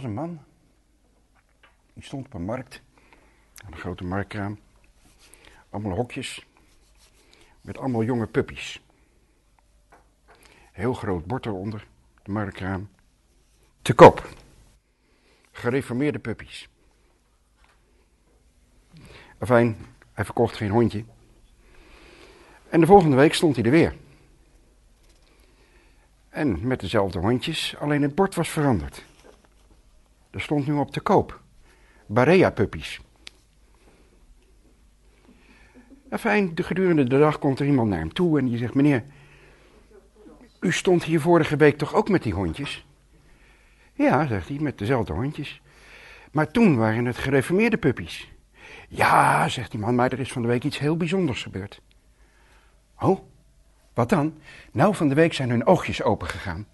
was een man. Die stond op een markt. Een grote marktkraam. Allemaal hokjes. Met allemaal jonge puppies. Heel groot bord eronder. De marktkraam. Te koop. Gereformeerde puppies. Afijn, hij verkocht geen hondje. En de volgende week stond hij er weer. En met dezelfde hondjes, alleen het bord was veranderd. Er stond nu op te koop. Barea-puppies. Fijn, de gedurende de dag komt er iemand naar hem toe en die zegt: Meneer, u stond hier vorige week toch ook met die hondjes? Ja, zegt hij, met dezelfde hondjes. Maar toen waren het gereformeerde puppies. Ja, zegt die man, maar er is van de week iets heel bijzonders gebeurd. Oh, wat dan? Nou, van de week zijn hun oogjes opengegaan.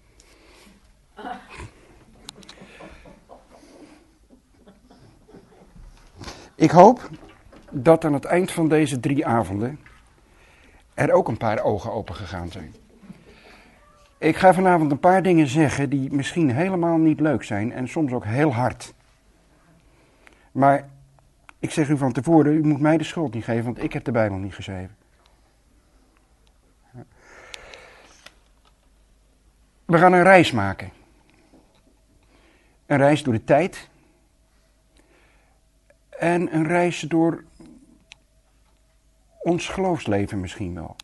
Ik hoop dat aan het eind van deze drie avonden er ook een paar ogen open gegaan zijn. Ik ga vanavond een paar dingen zeggen die misschien helemaal niet leuk zijn en soms ook heel hard. Maar ik zeg u van tevoren, u moet mij de schuld niet geven, want ik heb de Bijbel niet geschreven. We gaan een reis maken. Een reis door de tijd, en een reis door ons geloofsleven misschien wel.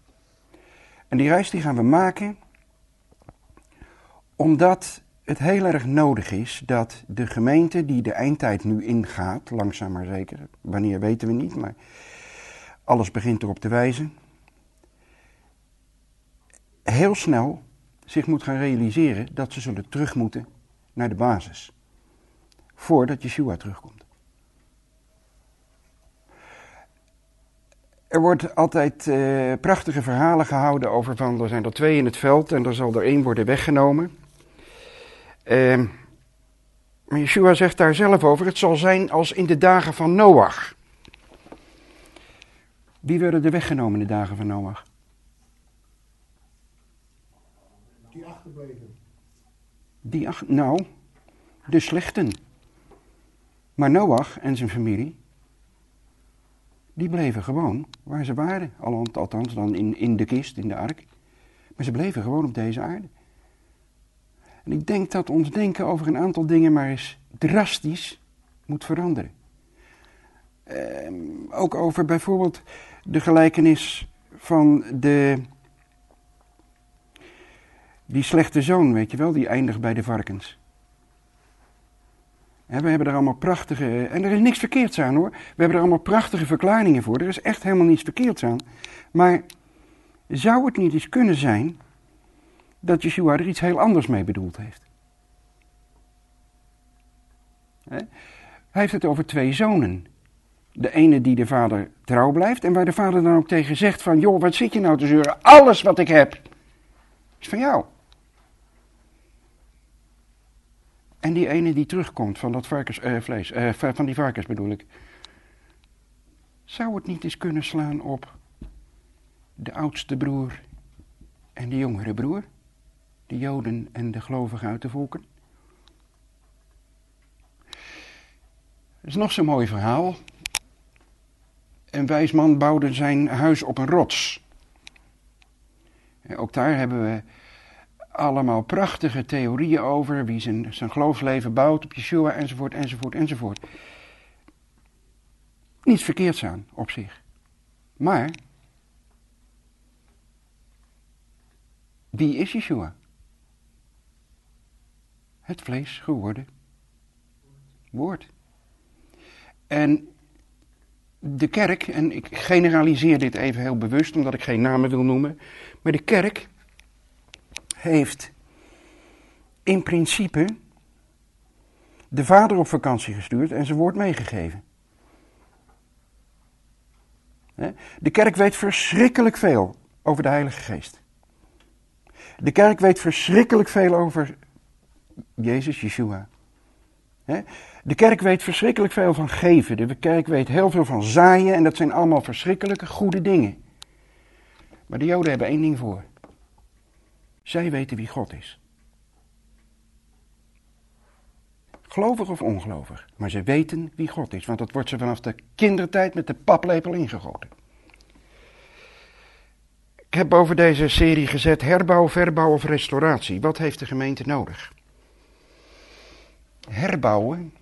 En die reis die gaan we maken omdat het heel erg nodig is dat de gemeente die de eindtijd nu ingaat, langzaam maar zeker, wanneer weten we niet, maar alles begint erop te wijzen, heel snel zich moet gaan realiseren dat ze zullen terug moeten naar de basis. Voordat Yeshua terugkomt. Er wordt altijd uh, prachtige verhalen gehouden over van er zijn er twee in het veld en er zal er één worden weggenomen. Uh, maar Yeshua zegt daar zelf over, het zal zijn als in de dagen van Noach. Wie werden er weggenomen in de dagen van Noach? Die achterbleven. Die ach, nou, de slechten. Maar Noach en zijn familie, die bleven gewoon waar ze waren. Althans dan in, in de kist, in de ark. Maar ze bleven gewoon op deze aarde. En ik denk dat ons denken over een aantal dingen maar eens drastisch moet veranderen. Ehm, ook over bijvoorbeeld de gelijkenis van de. Die slechte zoon, weet je wel, die eindigt bij de varkens we hebben er allemaal prachtige, en er is niks verkeerds aan hoor. We hebben er allemaal prachtige verklaringen voor. Er is echt helemaal niets verkeerds aan. Maar zou het niet eens kunnen zijn dat Yeshua er iets heel anders mee bedoeld heeft? Hij heeft het over twee zonen. De ene die de vader trouw blijft en waar de vader dan ook tegen zegt van... joh, wat zit je nou te zeuren? Alles wat ik heb is van jou. En die ene die terugkomt van dat varkensvlees, eh, uh, van die varkens bedoel ik. Zou het niet eens kunnen slaan op de oudste broer en de jongere broer? De Joden en de gelovigen uit de volken? Dat is nog zo'n mooi verhaal. Een wijs man bouwde zijn huis op een rots. Ook daar hebben we allemaal prachtige theorieën over wie zijn, zijn geloofsleven bouwt op Yeshua enzovoort enzovoort enzovoort. Niets verkeerds aan op zich. Maar wie is Yeshua? Het vlees geworden woord. En de kerk, en ik generaliseer dit even heel bewust omdat ik geen namen wil noemen, maar de kerk heeft in principe de vader op vakantie gestuurd en zijn woord meegegeven. De kerk weet verschrikkelijk veel over de Heilige Geest. De kerk weet verschrikkelijk veel over Jezus, Yeshua. De kerk weet verschrikkelijk veel van geven. De kerk weet heel veel van zaaien. En dat zijn allemaal verschrikkelijke goede dingen. Maar de Joden hebben één ding voor. Zij weten wie God is. Gelovig of ongelovig. Maar ze weten wie God is. Want dat wordt ze vanaf de kindertijd met de paplepel ingegoten. Ik heb over deze serie gezet herbouw, verbouw of restauratie. Wat heeft de gemeente nodig? Herbouwen,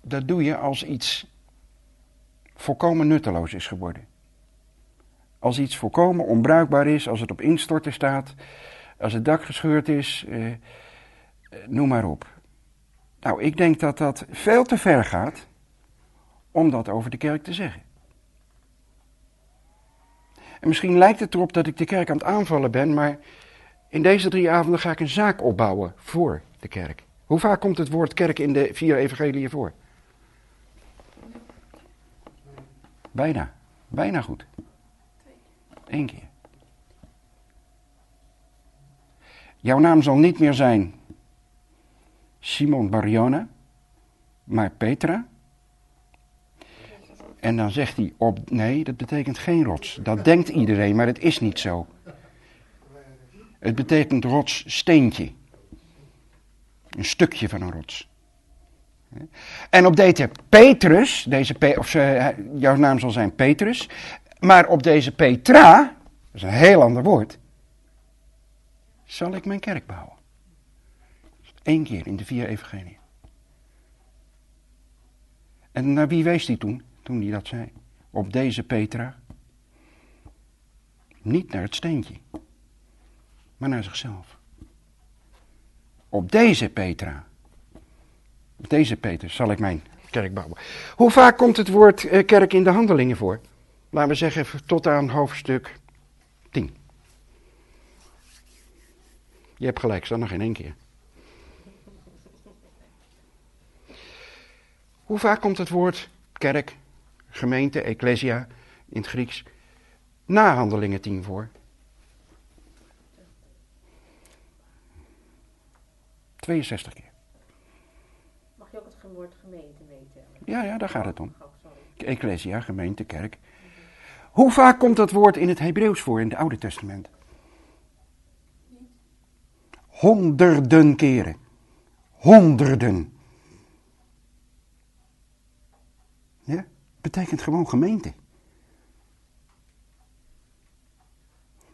dat doe je als iets volkomen nutteloos is geworden. Als iets volkomen onbruikbaar is, als het op instorten staat, als het dak gescheurd is, eh, eh noem maar op. Nou, ik denk dat dat veel te ver gaat om dat over de kerk te zeggen. En misschien lijkt het erop dat ik de kerk aan het aanvallen ben, maar in deze drie avonden ga ik een zaak opbouwen voor de kerk. Hoe vaak komt het woord kerk in de vier evangeliën voor? Bijna. Bijna goed. Eén keer. Jouw naam zal niet meer zijn Simon Bariona, maar Petra. En dan zegt hij op, nee, dat betekent geen rots. Dat denkt iedereen, maar het is niet zo. Het betekent rots steentje. Een stukje van een rots. En op deze Petrus, deze, of jouw naam zal zijn Petrus, maar op deze Petra, dat is een heel ander woord, zal ik mijn kerk bouwen. Eén keer in de vier evangeliën. En naar wie wees hij toen, toen hij dat zei? Op deze Petra. Niet naar het steentje, maar naar zichzelf. Op deze Petra. Op deze Peter zal ik mijn kerk bouwen. Hoe vaak komt het woord eh, kerk in de handelingen voor? Laten we zeggen tot aan hoofdstuk 10. Je hebt gelijk, staat nog in één keer. Hoe vaak komt het woord kerk, gemeente, ecclesia in het Grieks na handelingen 10 voor? 62 keer. Mag je ook het woord gemeente weten? Ja, ja, daar gaat het om. Oh, ecclesia, gemeente, kerk. Hoe vaak komt dat woord in het Hebreeuws voor in het Oude Testament? Honderden keren. Honderden. Ja, betekent gewoon gemeente.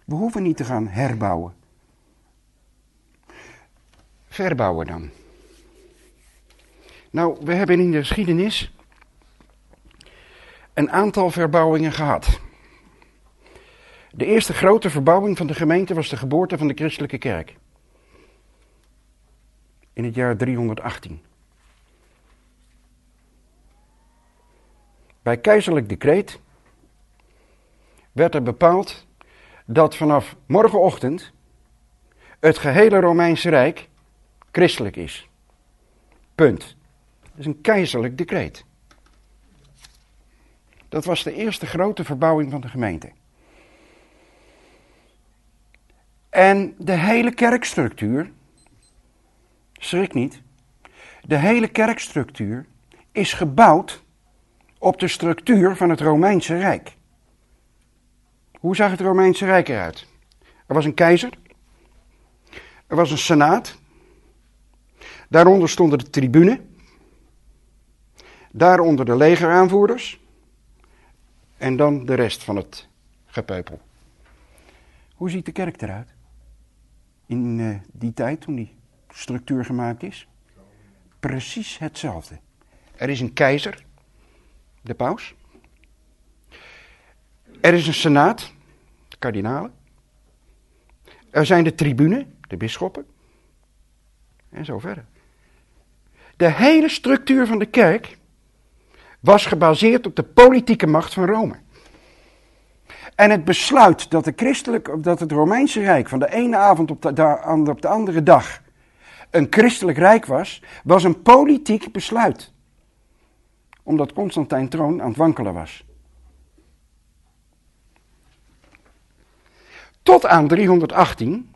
We hoeven niet te gaan herbouwen. Verbouwen dan. Nou, we hebben in de geschiedenis een aantal verbouwingen gehad. De eerste grote verbouwing van de gemeente was de geboorte van de christelijke kerk. In het jaar 318. Bij keizerlijk decreet werd er bepaald dat vanaf morgenochtend het gehele Romeinse Rijk christelijk is. Punt. Dat is een keizerlijk decreet. Dat was de eerste grote verbouwing van de gemeente. En de hele kerkstructuur, schrik niet, de hele kerkstructuur is gebouwd op de structuur van het Romeinse Rijk. Hoe zag het Romeinse Rijk eruit? Er was een keizer, er was een senaat, daaronder stonden de tribune, daaronder de legeraanvoerders en dan de rest van het gepeupel. Hoe ziet de kerk eruit? In uh, die tijd, toen die structuur gemaakt is? Precies hetzelfde. Er is een keizer, de paus. Er is een senaat, de kardinalen. Er zijn de tribune, de bisschoppen. En zo verder. De hele structuur van de kerk was gebaseerd op de politieke macht van Rome. En het besluit dat, de christelijk, dat het Romeinse Rijk van de ene avond op de, op de andere dag een christelijk rijk was, was een politiek besluit. Omdat Constantijn troon aan het wankelen was. Tot aan 318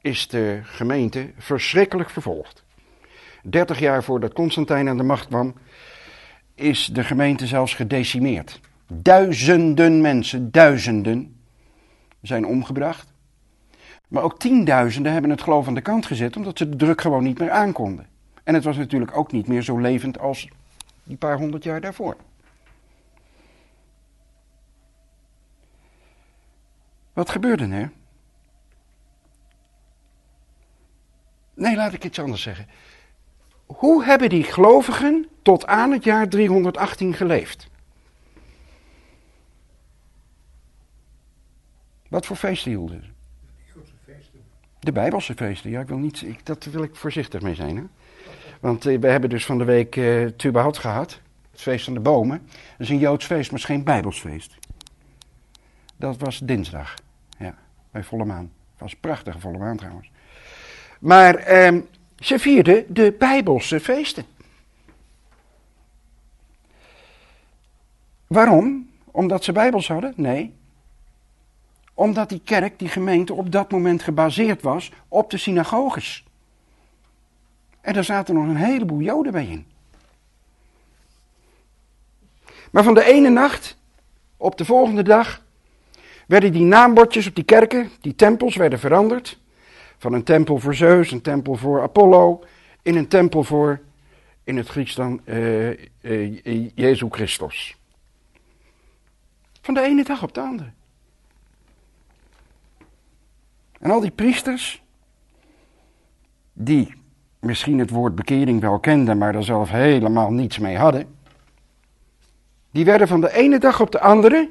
is de gemeente verschrikkelijk vervolgd. 30 jaar voordat Constantijn aan de macht kwam, is de gemeente zelfs gedecimeerd. Duizenden mensen, duizenden, zijn omgebracht. Maar ook tienduizenden hebben het geloof aan de kant gezet, omdat ze de druk gewoon niet meer aankonden. En het was natuurlijk ook niet meer zo levend als die paar honderd jaar daarvoor. Wat gebeurde er? Nee, laat ik iets anders zeggen. Hoe hebben die gelovigen tot aan het jaar 318 geleefd? Wat voor feesten hielden ze? De Bijbelse feesten, ja, ik wil niet, ik, dat wil ik voorzichtig mee zijn. Hè? Want eh, we hebben dus van de week eh Tubahat gehad, het feest van de bomen. Dat is een Joods feest, maar is geen Bijbels feest. Dat was dinsdag, ja, bij volle maan. Het was een prachtige volle maan trouwens. Maar ehm, ze vierden de Bijbelse feesten. Waarom? Omdat ze Bijbels hadden? Nee. Omdat die kerk, die gemeente, op dat moment gebaseerd was op de synagoges. En daar zaten nog een heleboel Joden bij in. Maar van de ene nacht op de volgende dag werden die naambordjes op die kerken, die tempels, werden veranderd. Van een tempel voor Zeus, een tempel voor Apollo, in een tempel voor, in het Grieks dan, eh eh, Jezus Christus. Van de ene dag op de andere. En al die priesters, die misschien het woord bekering wel kenden, maar er zelf helemaal niets mee hadden, die werden van de ene dag op de andere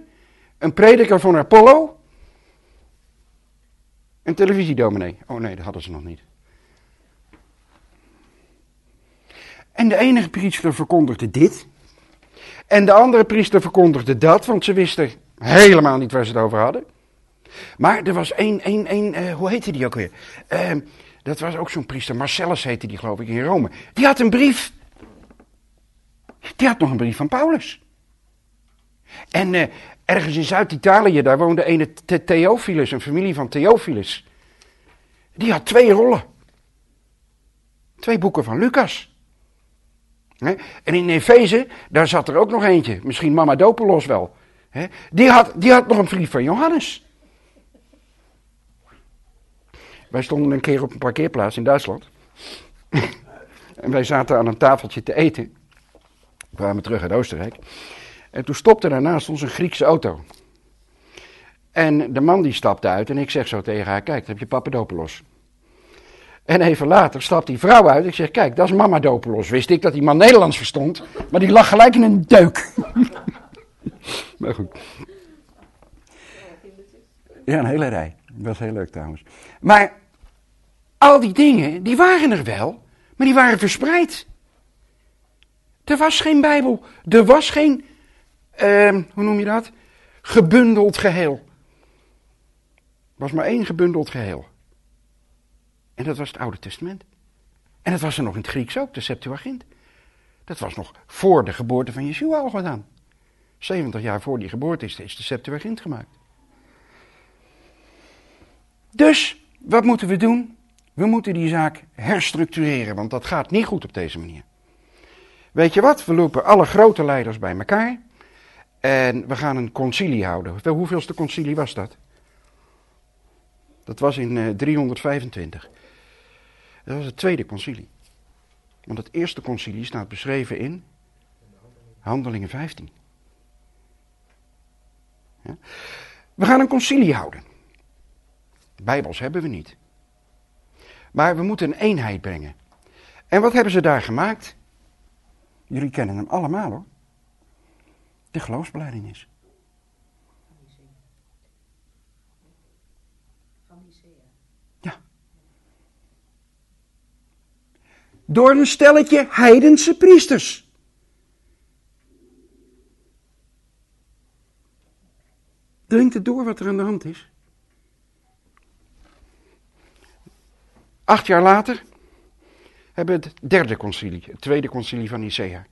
een prediker van Apollo, een televisiedominee. Oh nee, dat hadden ze nog niet. En de ene priester verkondigde dit. En de andere priester verkondigde dat, want ze wisten helemaal niet waar ze het over hadden. Maar er was één, één, één eh, hoe heette die ook weer? Eh, dat was ook zo'n priester, Marcellus heette die geloof ik in Rome. Die had een brief. Die had nog een brief van Paulus. En eh, ergens in Zuid-Italië, daar woonde een Th- Theophilus, een familie van Theophilus. Die had twee rollen. Twee boeken van Lucas. En in Efeze, daar zat er ook nog eentje. Misschien Mama Dopelos wel. Die, had, die had nog een brief van Johannes. Wij stonden een keer op een parkeerplaats in Duitsland. en wij zaten aan een tafeltje te eten. We kwamen terug uit Oostenrijk. En toen stopte daarnaast ons een Griekse auto. En de man die stapte uit en ik zeg zo tegen haar, kijk, heb je Papadopoulos. En even later stapt die vrouw uit. Ik zeg, kijk, dat is mama Dopelos. Wist ik dat die man Nederlands verstond, maar die lag gelijk in een deuk. maar goed. Ja, een hele rij. Dat was heel leuk trouwens. Maar al die dingen, die waren er wel, maar die waren verspreid. Er was geen Bijbel. Er was geen, ehm, hoe noem je dat? Gebundeld geheel. Was maar één gebundeld geheel. En dat was het Oude Testament. En dat was er nog in het Grieks ook, de Septuagint. Dat was nog voor de geboorte van Yeshua al gedaan. 70 jaar voor die geboorte is, is de Septuagint gemaakt. Dus, wat moeten we doen? We moeten die zaak herstructureren, want dat gaat niet goed op deze manier. Weet je wat? We lopen alle grote leiders bij elkaar. En we gaan een concilie houden. Hoeveelste concilie was dat? Dat was in eh, 325. Dat was het tweede concilie. Want het eerste concilie staat beschreven in Handelingen 15. Ja? We gaan een concilie houden. Bijbels hebben we niet. Maar we moeten een eenheid brengen. En wat hebben ze daar gemaakt? Jullie kennen hem allemaal hoor. De geloofsbelijdenis. Ja. Door een stelletje heidense priesters. Dringt het door wat er aan de hand is? Acht jaar later hebben we het derde concilie, het tweede concilie van Nicea.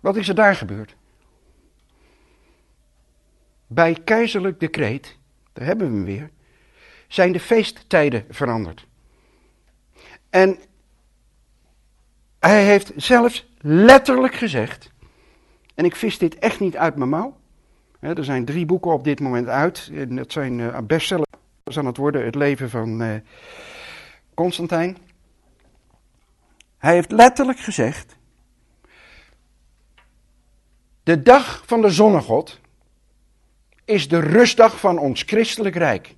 Wat is er daar gebeurd? Bij keizerlijk decreet, daar hebben we hem weer, zijn de feesttijden veranderd. En hij heeft zelfs letterlijk gezegd, en ik vis dit echt niet uit mijn mouw. Er zijn drie boeken op dit moment uit. En dat zijn uh, bestsellers aan het worden. Het leven van uh, Constantijn. Hij heeft letterlijk gezegd. De dag van de zonnegod is de rustdag van ons christelijk rijk.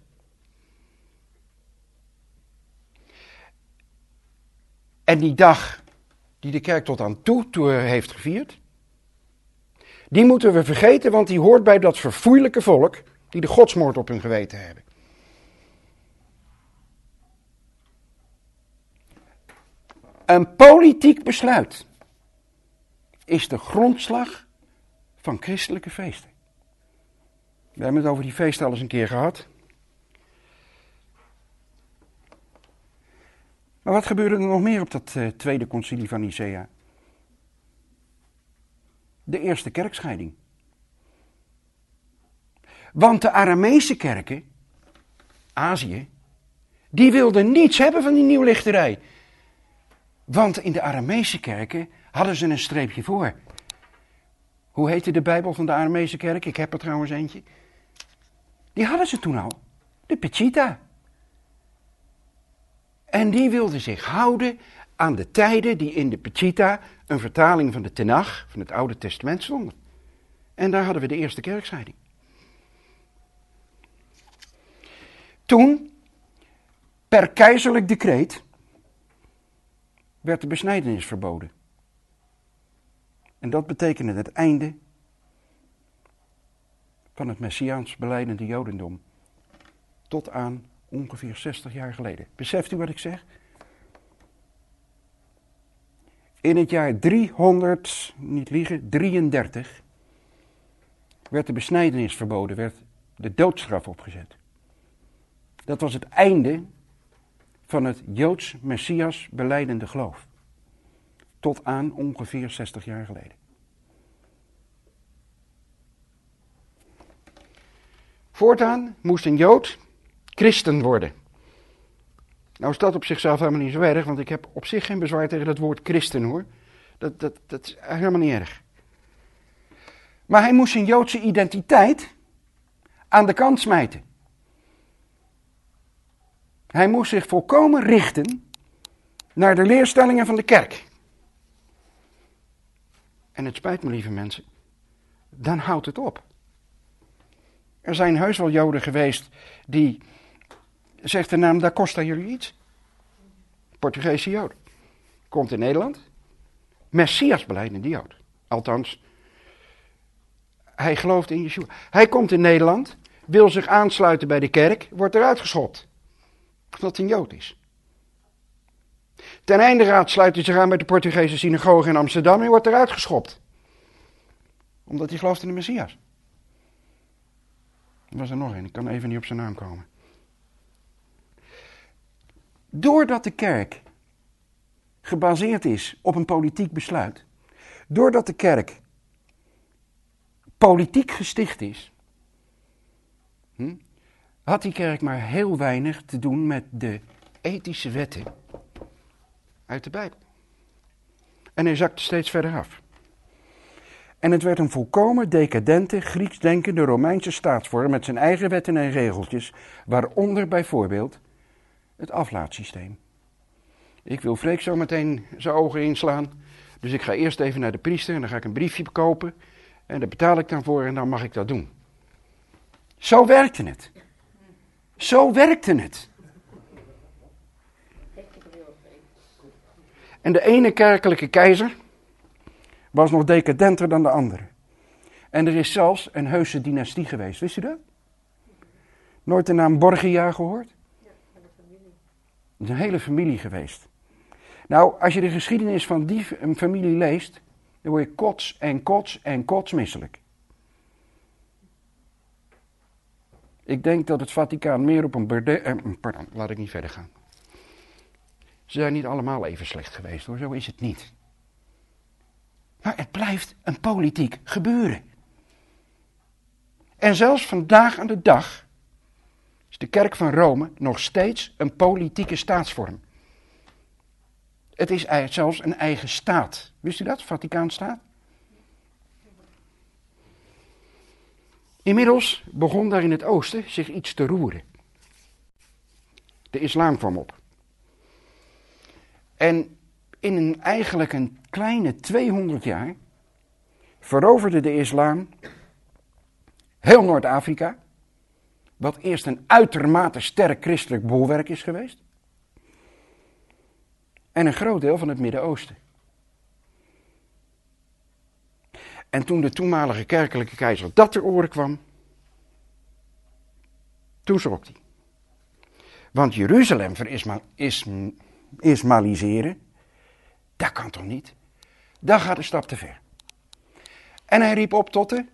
En die dag die de kerk tot aan toe, heeft gevierd, die moeten we vergeten, want die hoort bij dat verfoeilijke volk die de godsmoord op hun geweten hebben. Een politiek besluit is de grondslag van christelijke feesten. We hebben het over die feesten al eens een keer gehad. Maar wat gebeurde er nog meer op dat uh, tweede concilie van Nicea? De eerste kerkscheiding. Want de Arameese kerken, Azië, die wilden niets hebben van die nieuwlichterij. Want in de Arameese kerken hadden ze een streepje voor. Hoe heette de Bijbel van de Arameese kerk? Ik heb er trouwens eentje. Die hadden ze toen al. De Pechita. En die wilden zich houden aan de tijden die in de Pechita, een vertaling van de Tenach, van het Oude Testament, stonden. En daar hadden we de eerste kerkscheiding. Toen, per keizerlijk decreet, werd de besnijdenis verboden. En dat betekende het einde van het Messiaans beleidende Jodendom. Tot aan ongeveer 60 jaar geleden. Beseft u wat ik zeg? In het jaar 300, niet liegen, 33 werd de besnijdenis verboden, werd de doodstraf opgezet. Dat was het einde van het Joods Messias beleidende geloof. Tot aan ongeveer 60 jaar geleden. Voortaan moest een Jood christen worden. Nou is dat op zichzelf helemaal niet zo erg, want ik heb op zich geen bezwaar tegen het woord christen hoor. Dat, dat, dat is helemaal niet erg. Maar hij moest zijn Joodse identiteit aan de kant smijten. Hij moest zich volkomen richten naar de leerstellingen van de kerk. En het spijt me, lieve mensen, dan houdt het op. Er zijn heus wel Joden geweest die, zegt de naam Da Costa jullie iets? Portugese Jood. Komt in Nederland. Messias beleidende Jood. Althans, hij gelooft in Yeshua. Hij komt in Nederland, wil zich aansluiten bij de kerk, wordt eruit geschopt. Omdat hij een Jood is. Ten einde raad sluit hij zich aan bij de Portugese synagoge in Amsterdam en wordt eruit geschopt. Omdat hij gelooft in de Messias. Was er nog een, ik kan even niet op zijn naam komen. Doordat de kerk gebaseerd is op een politiek besluit, doordat de kerk politiek gesticht is, hm, had die kerk maar heel weinig te doen met de ethische wetten uit de Bijbel. En hij zakte steeds verder af. En het werd een volkomen decadente, Grieks denkende Romeinse staatsvorm met zijn eigen wetten en regeltjes, waaronder bijvoorbeeld het aflaatsysteem. Ik wil Freek zo meteen zijn ogen inslaan, dus ik ga eerst even naar de priester en dan ga ik een briefje kopen en daar betaal ik dan voor en dan mag ik dat doen. Zo werkte het. Zo werkte het. En de ene kerkelijke keizer was nog decadenter dan de andere. En er is zelfs een heuse dynastie geweest, wist u dat? Nooit de naam Borgia gehoord? Ja, de familie. Het is een hele familie geweest. Nou, als je de geschiedenis van die familie leest, dan word je kots en kots en kotsmisselijk. Ik denk dat het Vaticaan meer op een berde... Eh, pardon, laat ik niet verder gaan. Ze zijn niet allemaal even slecht geweest hoor, zo is het niet. Maar het blijft een politiek gebeuren. En zelfs vandaag aan de dag is de kerk van Rome nog steeds een politieke staatsvorm. Het is zelfs een eigen staat. Wist u dat, Vaticaanstaat? Inmiddels begon daar in het oosten zich iets te roeren. De islam kwam op. En in een, eigenlijk een kleine 200 jaar veroverde de islam heel Noord-Afrika, wat eerst een uitermate sterk christelijk bolwerk is geweest, en een groot deel van het Midden-Oosten. En toen de toenmalige kerkelijke keizer dat ter oren kwam, toen schrok hij. Want Jeruzalem verismaliseren, dat kan toch niet? Dat gaat een stap te ver. En hij riep op tot de,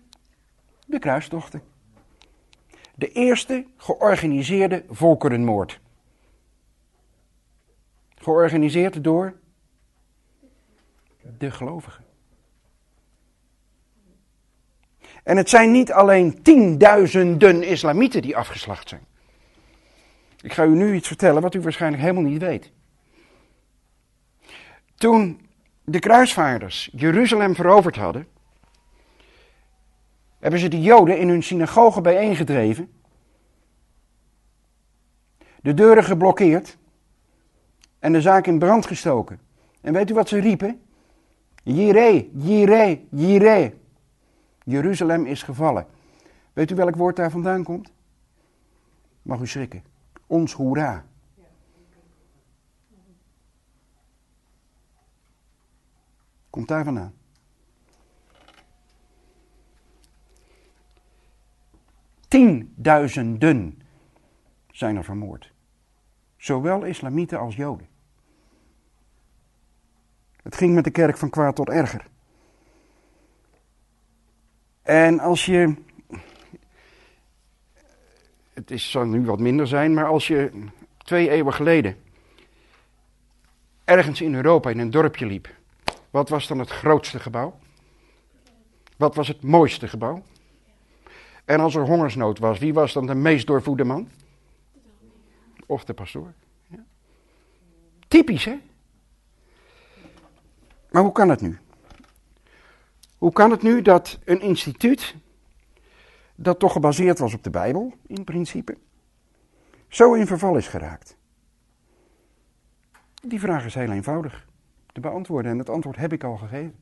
de kruistochten. De eerste georganiseerde volkerenmoord. Georganiseerd door de gelovigen. En het zijn niet alleen tienduizenden islamieten die afgeslacht zijn. Ik ga u nu iets vertellen wat u waarschijnlijk helemaal niet weet. Toen de kruisvaarders Jeruzalem veroverd hadden, hebben ze de Joden in hun synagoge bijeengedreven, de deuren geblokkeerd en de zaak in brand gestoken. En weet u wat ze riepen? Jireh, Jireh, Jireh. Jeruzalem is gevallen. Weet u welk woord daar vandaan komt? Mag u schrikken. Ons hoera. Komt daar vandaan. Tienduizenden zijn er vermoord. Zowel islamieten als joden. Het ging met de kerk van kwaad tot erger. En als je. Het is, zal nu wat minder zijn, maar als je twee eeuwen geleden ergens in Europa in een dorpje liep, wat was dan het grootste gebouw? Wat was het mooiste gebouw? En als er hongersnood was, wie was dan de meest doorvoede man? Of de pastoor. Ja. Typisch, hè? Maar hoe kan het nu? Hoe kan het nu dat een instituut, dat toch gebaseerd was op de Bijbel in principe, zo in verval is geraakt? Die vraag is heel eenvoudig beantwoorden en het antwoord heb ik al gegeven.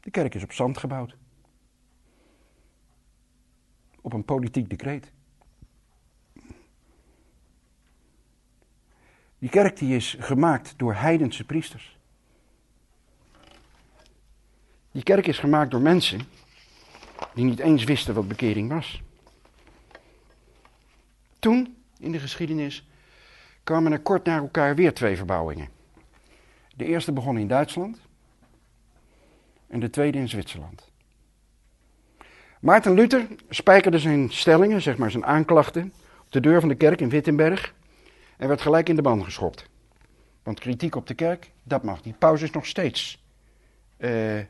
De kerk is op zand gebouwd. Op een politiek decreet. Die kerk die is gemaakt door heidense priesters. Die kerk is gemaakt door mensen die niet eens wisten wat bekering was. Toen, in de geschiedenis, kwamen er kort na elkaar weer twee verbouwingen. De eerste begon in Duitsland en de tweede in Zwitserland. Maarten Luther spijkerde zijn stellingen, zeg maar zijn aanklachten, op de deur van de kerk in Wittenberg en werd gelijk in de ban geschopt. Want kritiek op de kerk, dat mag. Die paus is nog steeds uh,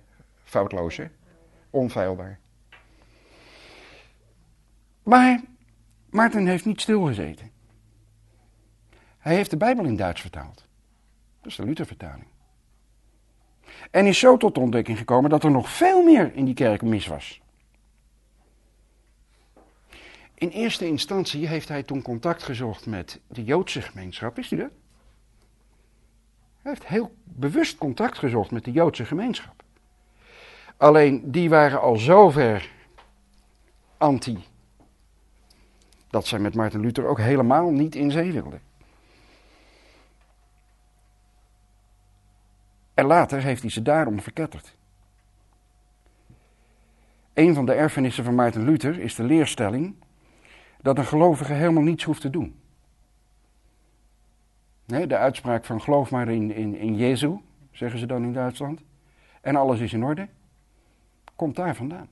foutloos, hè? onfeilbaar. Maar Maarten heeft niet stilgezeten. Hij heeft de Bijbel in Duits vertaald. Dat is de Luthervertaling. En is zo tot de ontdekking gekomen dat er nog veel meer in die kerk mis was. In eerste instantie heeft hij toen contact gezocht met de Joodse gemeenschap. Wist u dat? Hij heeft heel bewust contact gezocht met de Joodse gemeenschap. Alleen die waren al zover anti. Dat zij met Maarten Luther ook helemaal niet in zee wilden. En later heeft hij ze daarom verketterd. Een van de erfenissen van Maarten Luther is de leerstelling dat een gelovige helemaal niets hoeft te doen. De uitspraak van geloof maar in, in, in Jezus, zeggen ze dan in Duitsland. En alles is in orde komt daar vandaan.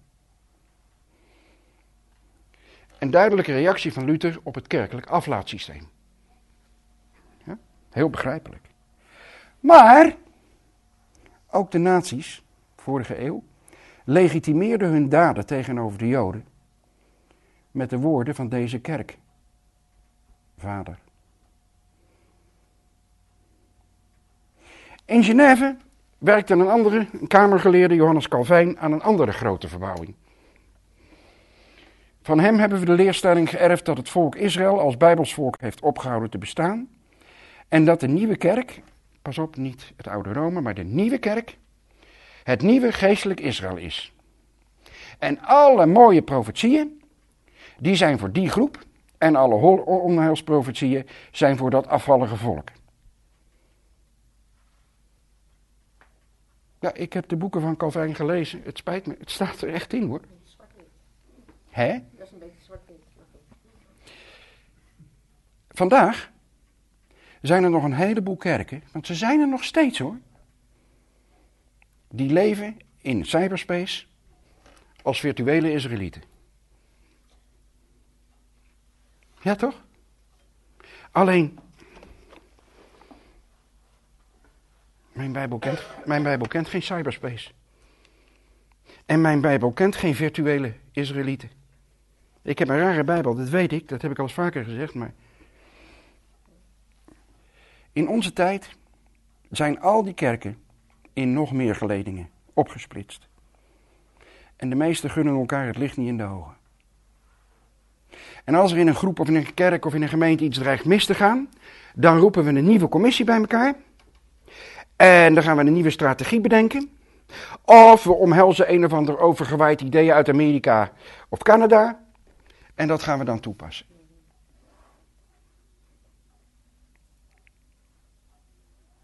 Een duidelijke reactie van Luther op het kerkelijk aflaatsysteem. Heel begrijpelijk. Maar ook de nazi's, vorige eeuw, legitimeerden hun daden tegenover de Joden met de woorden van deze kerk. Vader. In Genève werkte een andere, kamergeleerde, Johannes Calvijn, aan een andere grote verbouwing. Van hem hebben we de leerstelling geërfd dat het volk Israël als Bijbelsvolk heeft opgehouden te bestaan. En dat de nieuwe kerk, pas op, niet het oude Rome, maar de nieuwe kerk, het nieuwe geestelijk Israël is. En alle mooie profetieën, die zijn voor die groep. En alle onheilsprofetieën zijn voor dat afvallige volk. Ja, ik heb de boeken van Calvijn gelezen. Het spijt me, het staat er echt in hoor. Hè? Dat is een beetje zwart-wit. Vandaag zijn er nog een heleboel kerken, want ze zijn er nog steeds hoor. Die leven in cyberspace als virtuele Israëlieten. Ja toch? Alleen, mijn Bijbel kent, mijn Bijbel kent geen cyberspace. En mijn Bijbel kent geen virtuele Israëlieten. Ik heb een rare Bijbel, dat weet ik, dat heb ik al eens vaker gezegd, maar. In onze tijd zijn al die kerken in nog meer geledingen opgesplitst. En de meesten gunnen elkaar het licht niet in de ogen. En als er in een groep of in een kerk of in een gemeente iets dreigt mis te gaan, dan roepen we een nieuwe commissie bij elkaar. En dan gaan we een nieuwe strategie bedenken. Of we omhelzen een of ander overgewaaid idee uit Amerika of Canada. En dat gaan we dan toepassen.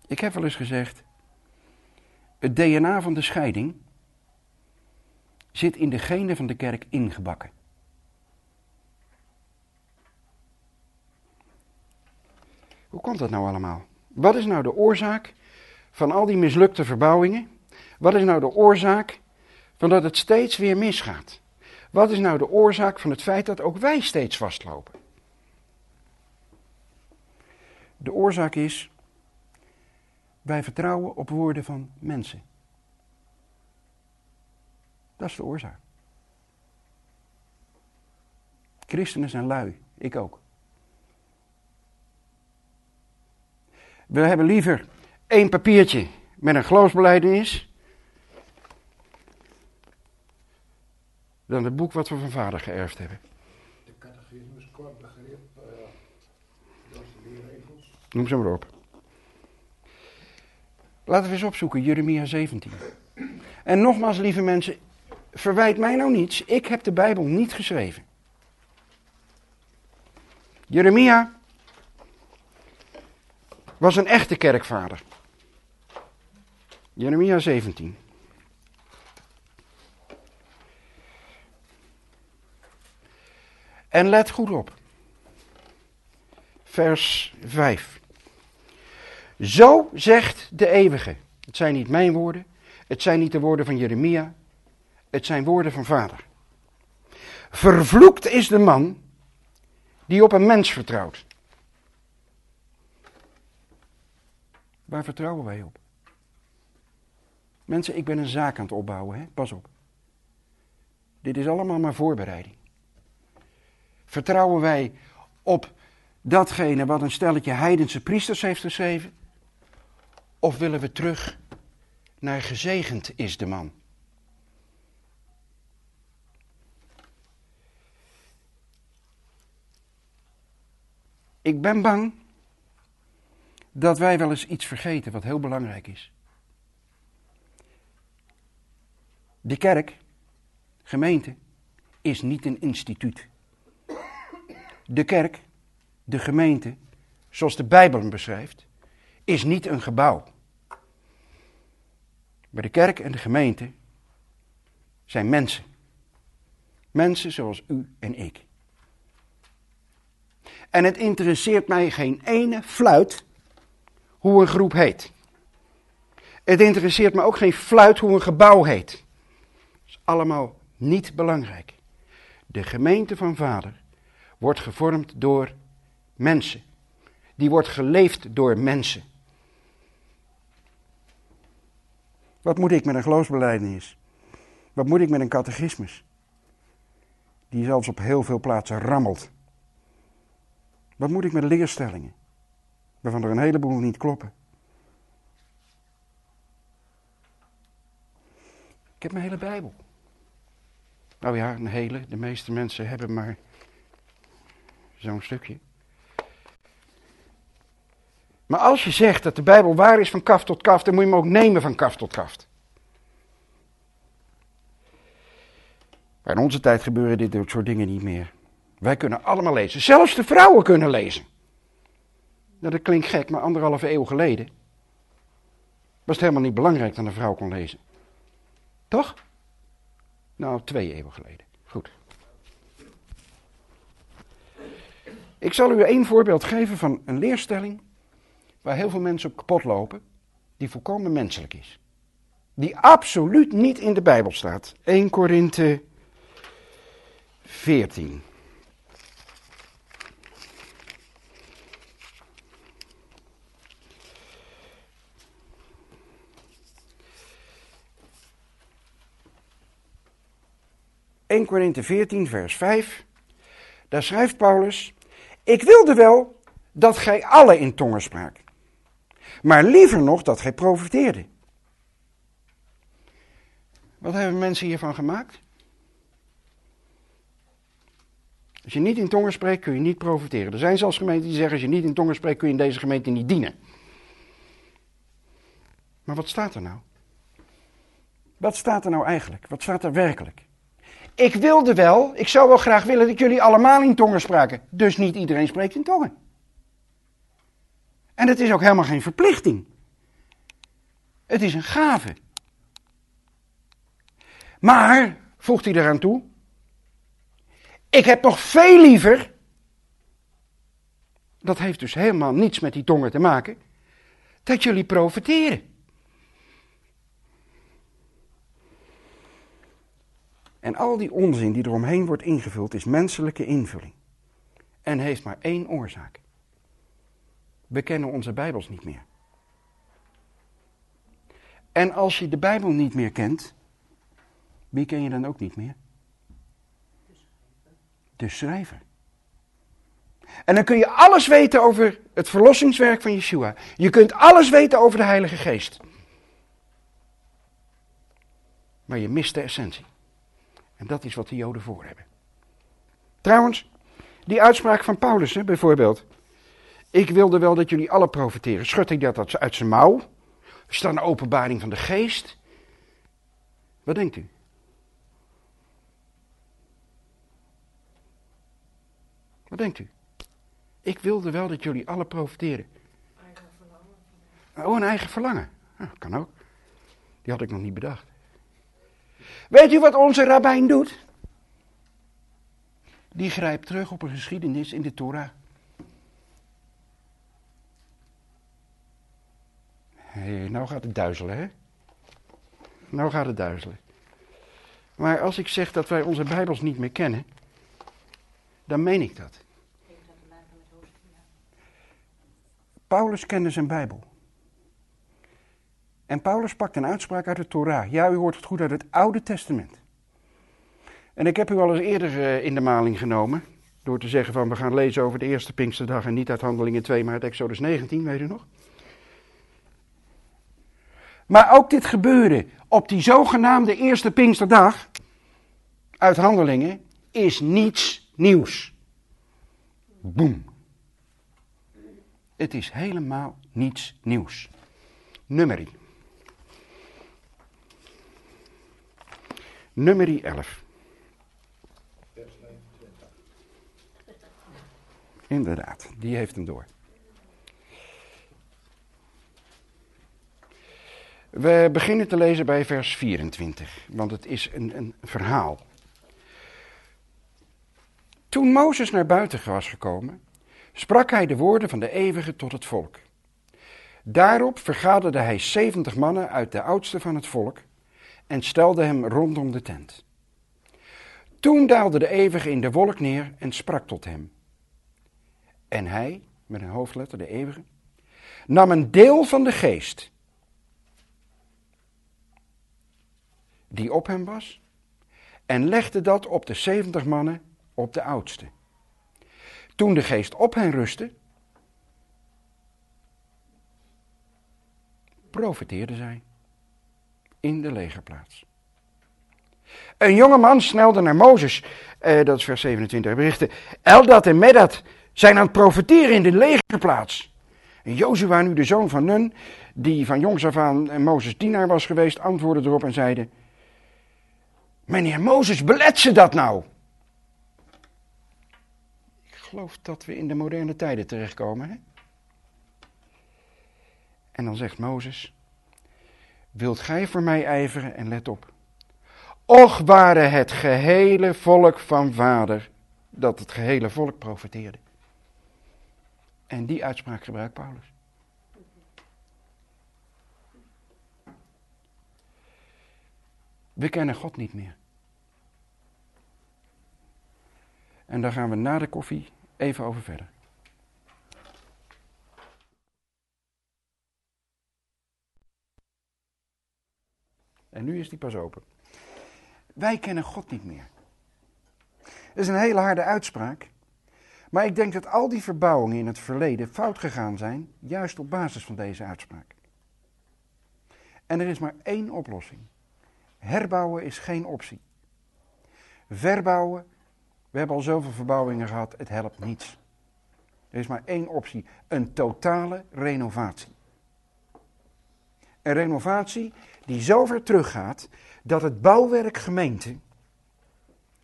Ik heb wel eens gezegd, het DNA van de scheiding zit in de genen van de kerk ingebakken. Hoe komt dat nou allemaal? Wat is nou de oorzaak van al die mislukte verbouwingen? Wat is nou de oorzaak van dat het steeds weer misgaat? Wat is nou de oorzaak van het feit dat ook wij steeds vastlopen? De oorzaak is, wij vertrouwen op woorden van mensen. Dat is de oorzaak. Christenen zijn lui, ik ook. We hebben liever één papiertje met een geloofsbeleidenis. dan het boek wat we van vader geërfd hebben. De catechismus, kort begrip, uh, dat is de leerregels. Noem ze maar op. Laten we eens opzoeken, Jeremia 17. En nogmaals, lieve mensen, verwijt mij nou niets. Ik heb de Bijbel niet geschreven. Jeremia was een echte kerkvader. Jeremia 17. En let goed op. Vers 5. Zo zegt de eeuwige. Het zijn niet mijn woorden. Het zijn niet de woorden van Jeremia. Het zijn woorden van vader. Vervloekt is de man die op een mens vertrouwt. Waar vertrouwen wij op? Mensen, ik ben een zaak aan het opbouwen, hè? pas op. Dit is allemaal maar voorbereiding. Vertrouwen wij op datgene wat een stelletje heidense priesters heeft geschreven? Of willen we terug naar gezegend is de man? Ik ben bang dat wij wel eens iets vergeten wat heel belangrijk is. De kerk, gemeente, is niet een instituut. De kerk, de gemeente, zoals de Bijbel hem beschrijft, is niet een gebouw. Maar de kerk en de gemeente zijn mensen. Mensen zoals u en ik. En het interesseert mij geen ene fluit hoe een groep heet. Het interesseert me ook geen fluit hoe een gebouw heet. Dat is allemaal niet belangrijk. De gemeente van Vader wordt gevormd door mensen. Die wordt geleefd door mensen. Wat moet ik met een geloofsbelijdenis? Wat moet ik met een catechismus? Die zelfs op heel veel plaatsen rammelt. Wat moet ik met leerstellingen? Waarvan er een heleboel niet kloppen. Ik heb mijn hele Bijbel. Nou ja, een hele. De meeste mensen hebben maar zo'n stukje. Maar als je zegt dat de Bijbel waar is van kaf tot kaf, dan moet je hem ook nemen van kaf tot kaf. Maar in onze tijd gebeuren dit soort dingen niet meer. Wij kunnen allemaal lezen. Zelfs de vrouwen kunnen lezen. Nou, dat klinkt gek, maar anderhalve eeuw geleden was het helemaal niet belangrijk dat een vrouw kon lezen. Toch? Nou, twee eeuwen geleden. Goed. Ik zal u één voorbeeld geven van een leerstelling waar heel veel mensen op kapot lopen, die volkomen menselijk is. Die absoluut niet in de Bijbel staat. 1 Korinthe 14. ...1 Korinthe 14, vers 5... ...daar schrijft Paulus... Ik wilde wel dat gij alle in tongen spraakt. Maar liever nog dat gij profiteerde. Wat hebben mensen hiervan gemaakt? Als je niet in tongen spreekt, kun je niet profiteren. Er zijn zelfs gemeenten die zeggen: als je niet in tongen spreekt, kun je in deze gemeente niet dienen. Maar wat staat er nou? Wat staat er nou eigenlijk? Wat staat er werkelijk? Ik wilde wel, ik zou wel graag willen dat jullie allemaal in tongen spraken. Dus niet iedereen spreekt in tongen. En het is ook helemaal geen verplichting. Het is een gave. Maar, voegt hij eraan toe, ik heb nog veel liever, dat heeft dus helemaal niets met die tongen te maken, dat jullie profiteren. En al die onzin die eromheen wordt ingevuld is menselijke invulling. En heeft maar één oorzaak. We kennen onze Bijbels niet meer. En als je de Bijbel niet meer kent, wie ken je dan ook niet meer? De schrijver. En dan kun je alles weten over het verlossingswerk van Yeshua. Je kunt alles weten over de Heilige Geest. Maar je mist de essentie. En dat is wat de Joden voor hebben. Trouwens, die uitspraak van Paulus hè, bijvoorbeeld. Ik wilde wel dat jullie alle profiteren. Schud ik dat uit zijn mouw? Is dat een openbaring van de geest? Wat denkt u? Wat denkt u? Ik wilde wel dat jullie alle profiteren. Oh, een eigen verlangen. Nou, kan ook. Die had ik nog niet bedacht. Weet u wat onze rabbijn doet? Die grijpt terug op een geschiedenis in de Torah. Hey, nou gaat het duizelen, hè? Nou gaat het duizelen. Maar als ik zeg dat wij onze Bijbels niet meer kennen, dan meen ik dat. Paulus kende zijn Bijbel. En Paulus pakt een uitspraak uit de Torah. Ja, u hoort het goed uit het Oude Testament. En ik heb u al eens eerder eh, in de maling genomen. Door te zeggen van we gaan lezen over de eerste Pinksterdag en niet uit Handelingen 2, maar uit Exodus 19, weet u nog? Maar ook dit gebeurde op die zogenaamde eerste Pinksterdag uit Handelingen is niets nieuws. Boem. Het is helemaal niets nieuws. Nummerie. Nummerie 11. Vers 29. Inderdaad, die heeft hem door. We beginnen te lezen bij vers 24, want het is een, een verhaal. Toen Mozes naar buiten was gekomen, sprak hij de woorden van de eeuwige tot het volk. Daarop vergaderde hij zeventig mannen uit de oudste van het volk en stelde hem rondom de tent. Toen daalde de eeuwige in de wolk neer en sprak tot hem. En hij, met een hoofdletter, de eeuwige, nam een deel van de geest die op hem was en legde dat op de zeventig mannen op de oudste. toen de geest op hen rustte, profeteerden zij in de legerplaats. Een jonge man snelde naar Mozes, eh, dat is vers 27, berichtte, Eldad en Medad zijn aan het profeteren in de legerplaats. En Jozua, nu de zoon van Nun, die van jongs af aan Mozes dienaar was geweest, antwoordde erop en zeide, Meneer Mozes, belet ze dat nou? Ik geloof dat we in de moderne tijden terechtkomen. Hè? En dan zegt Mozes, wilt gij voor mij ijveren en let op. Och waren het gehele volk van vader, dat het gehele volk profeteerde. En die uitspraak gebruikt Paulus. We kennen God niet meer. En daar gaan we na de koffie even over verder. En nu is die pas open. Wij kennen God niet meer. Dat is een hele harde uitspraak. Maar ik denk dat al die verbouwingen in het verleden fout gegaan zijn, juist op basis van deze uitspraak. En er is maar één oplossing. Herbouwen is geen optie. Verbouwen, we hebben al zoveel verbouwingen gehad, het helpt niets. Er is maar één optie, een totale renovatie. Een renovatie die zo ver teruggaat dat het bouwwerk gemeente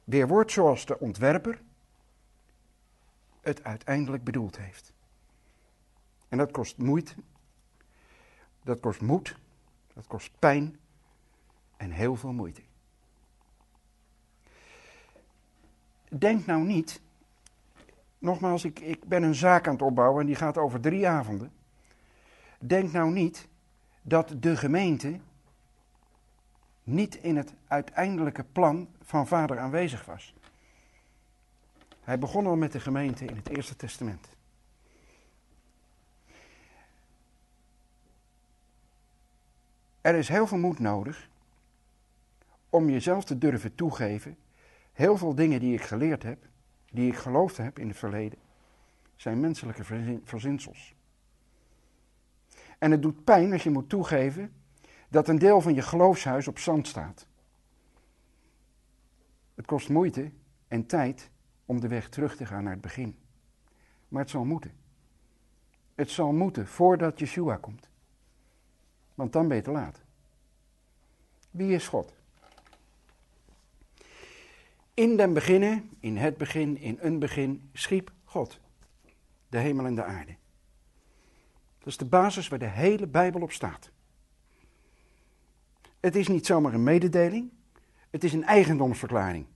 weer wordt zoals de ontwerper het uiteindelijk bedoeld heeft. En dat kost moeite, dat kost moed, dat kost pijn en heel veel moeite. Denk nou niet, nogmaals, ik, ik ben een zaak aan het opbouwen en die gaat over drie avonden. Denk nou niet dat de gemeente niet in het uiteindelijke plan van vader aanwezig was. Hij begon al met de gemeente in het Eerste Testament. Er is heel veel moed nodig om jezelf te durven toegeven. Heel veel dingen die ik geleerd heb, die ik geloofd heb in het verleden, zijn menselijke verzinsels. En het doet pijn als je moet toegeven dat een deel van je geloofshuis op zand staat. Het kost moeite en tijd om de weg terug te gaan naar het begin. Maar het zal moeten. Het zal moeten voordat Yeshua komt. Want dan ben je te laat. Wie is God? In den beginnen, in het begin, in een begin, schiep God de hemel en de aarde. Dat is de basis waar de hele Bijbel op staat. Het is niet zomaar een mededeling, het is een eigendomsverklaring.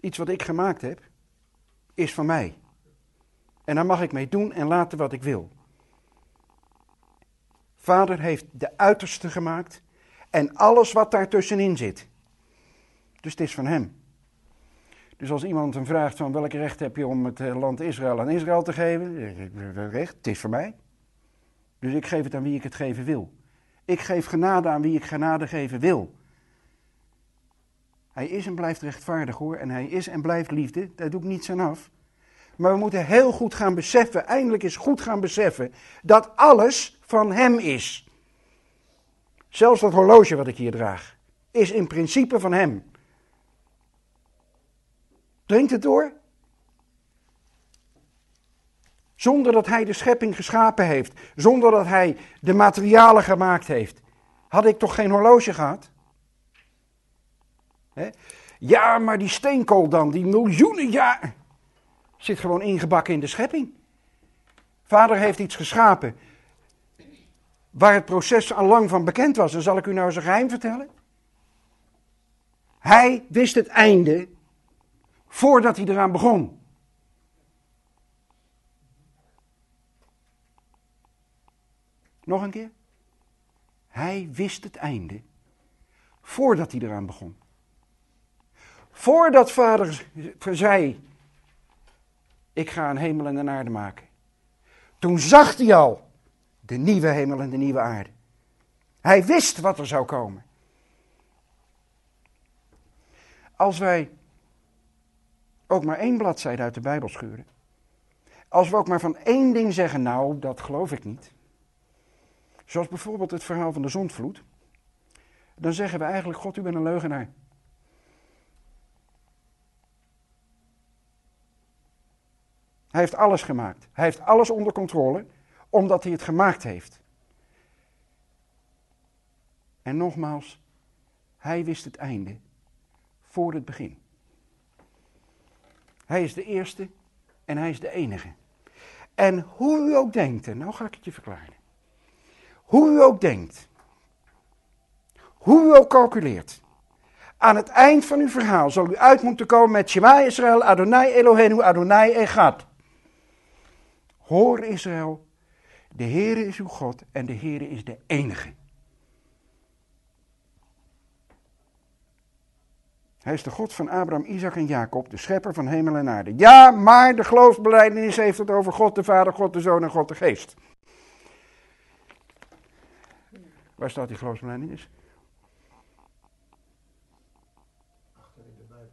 Iets wat ik gemaakt heb, is van mij. En daar mag ik mee doen en laten wat ik wil. Vader heeft de uiterste gemaakt en alles wat daartussenin zit. Dus het is van hem. Dus als iemand hem vraagt van welk recht heb je om het eh, land Israël aan Israël te geven, recht, het is voor mij. Dus ik geef het aan wie ik het geven wil. Ik geef genade aan wie ik genade geven wil. Hij is en blijft rechtvaardig hoor. En hij is en blijft liefde. Daar doe ik niets aan af. Maar we moeten heel goed gaan beseffen, eindelijk eens goed gaan beseffen, dat alles van hem is. Zelfs dat horloge wat ik hier draag, is in principe van hem. Drinkt het door? Zonder dat hij de schepping geschapen heeft, zonder dat hij de materialen gemaakt heeft, had ik toch geen horloge gehad? Ja, maar die steenkool dan, die miljoenen jaar, zit gewoon ingebakken in de schepping. Vader heeft iets geschapen waar het proces al lang van bekend was. Dan zal ik u nou een geheim vertellen. Hij wist het einde voordat hij eraan begon. Nog een keer. Hij wist het einde voordat hij eraan begon. Voordat vader zei, ik ga een hemel en een aarde maken. Toen zag hij al de nieuwe hemel en de nieuwe aarde. Hij wist wat er zou komen. Als wij ook maar één bladzijde uit de Bijbel scheuren. Als we ook maar van één ding zeggen, nou, dat geloof ik niet. Zoals bijvoorbeeld het verhaal van de zondvloed. Dan zeggen we eigenlijk, God, u bent een leugenaar. Hij heeft alles gemaakt. Hij heeft alles onder controle, omdat hij het gemaakt heeft. En nogmaals, hij wist het einde voor het begin. Hij is de eerste en hij is de enige. En hoe u ook denkt, en nou ga ik het je verklaren. Hoe u ook denkt, hoe u ook calculeert, aan het eind van uw verhaal zal u uit moeten komen met Shema Israël, Adonai Eloheinu, Adonai Echad. Hoor Israël, de Heere is uw God en de Heere is de enige. Hij is de God van Abraham, Isaac en Jacob, de schepper van hemel en aarde. Ja, maar de geloofsbelijdenis heeft het over God de Vader, God de Zoon en God de Geest. Waar staat die Bijbel.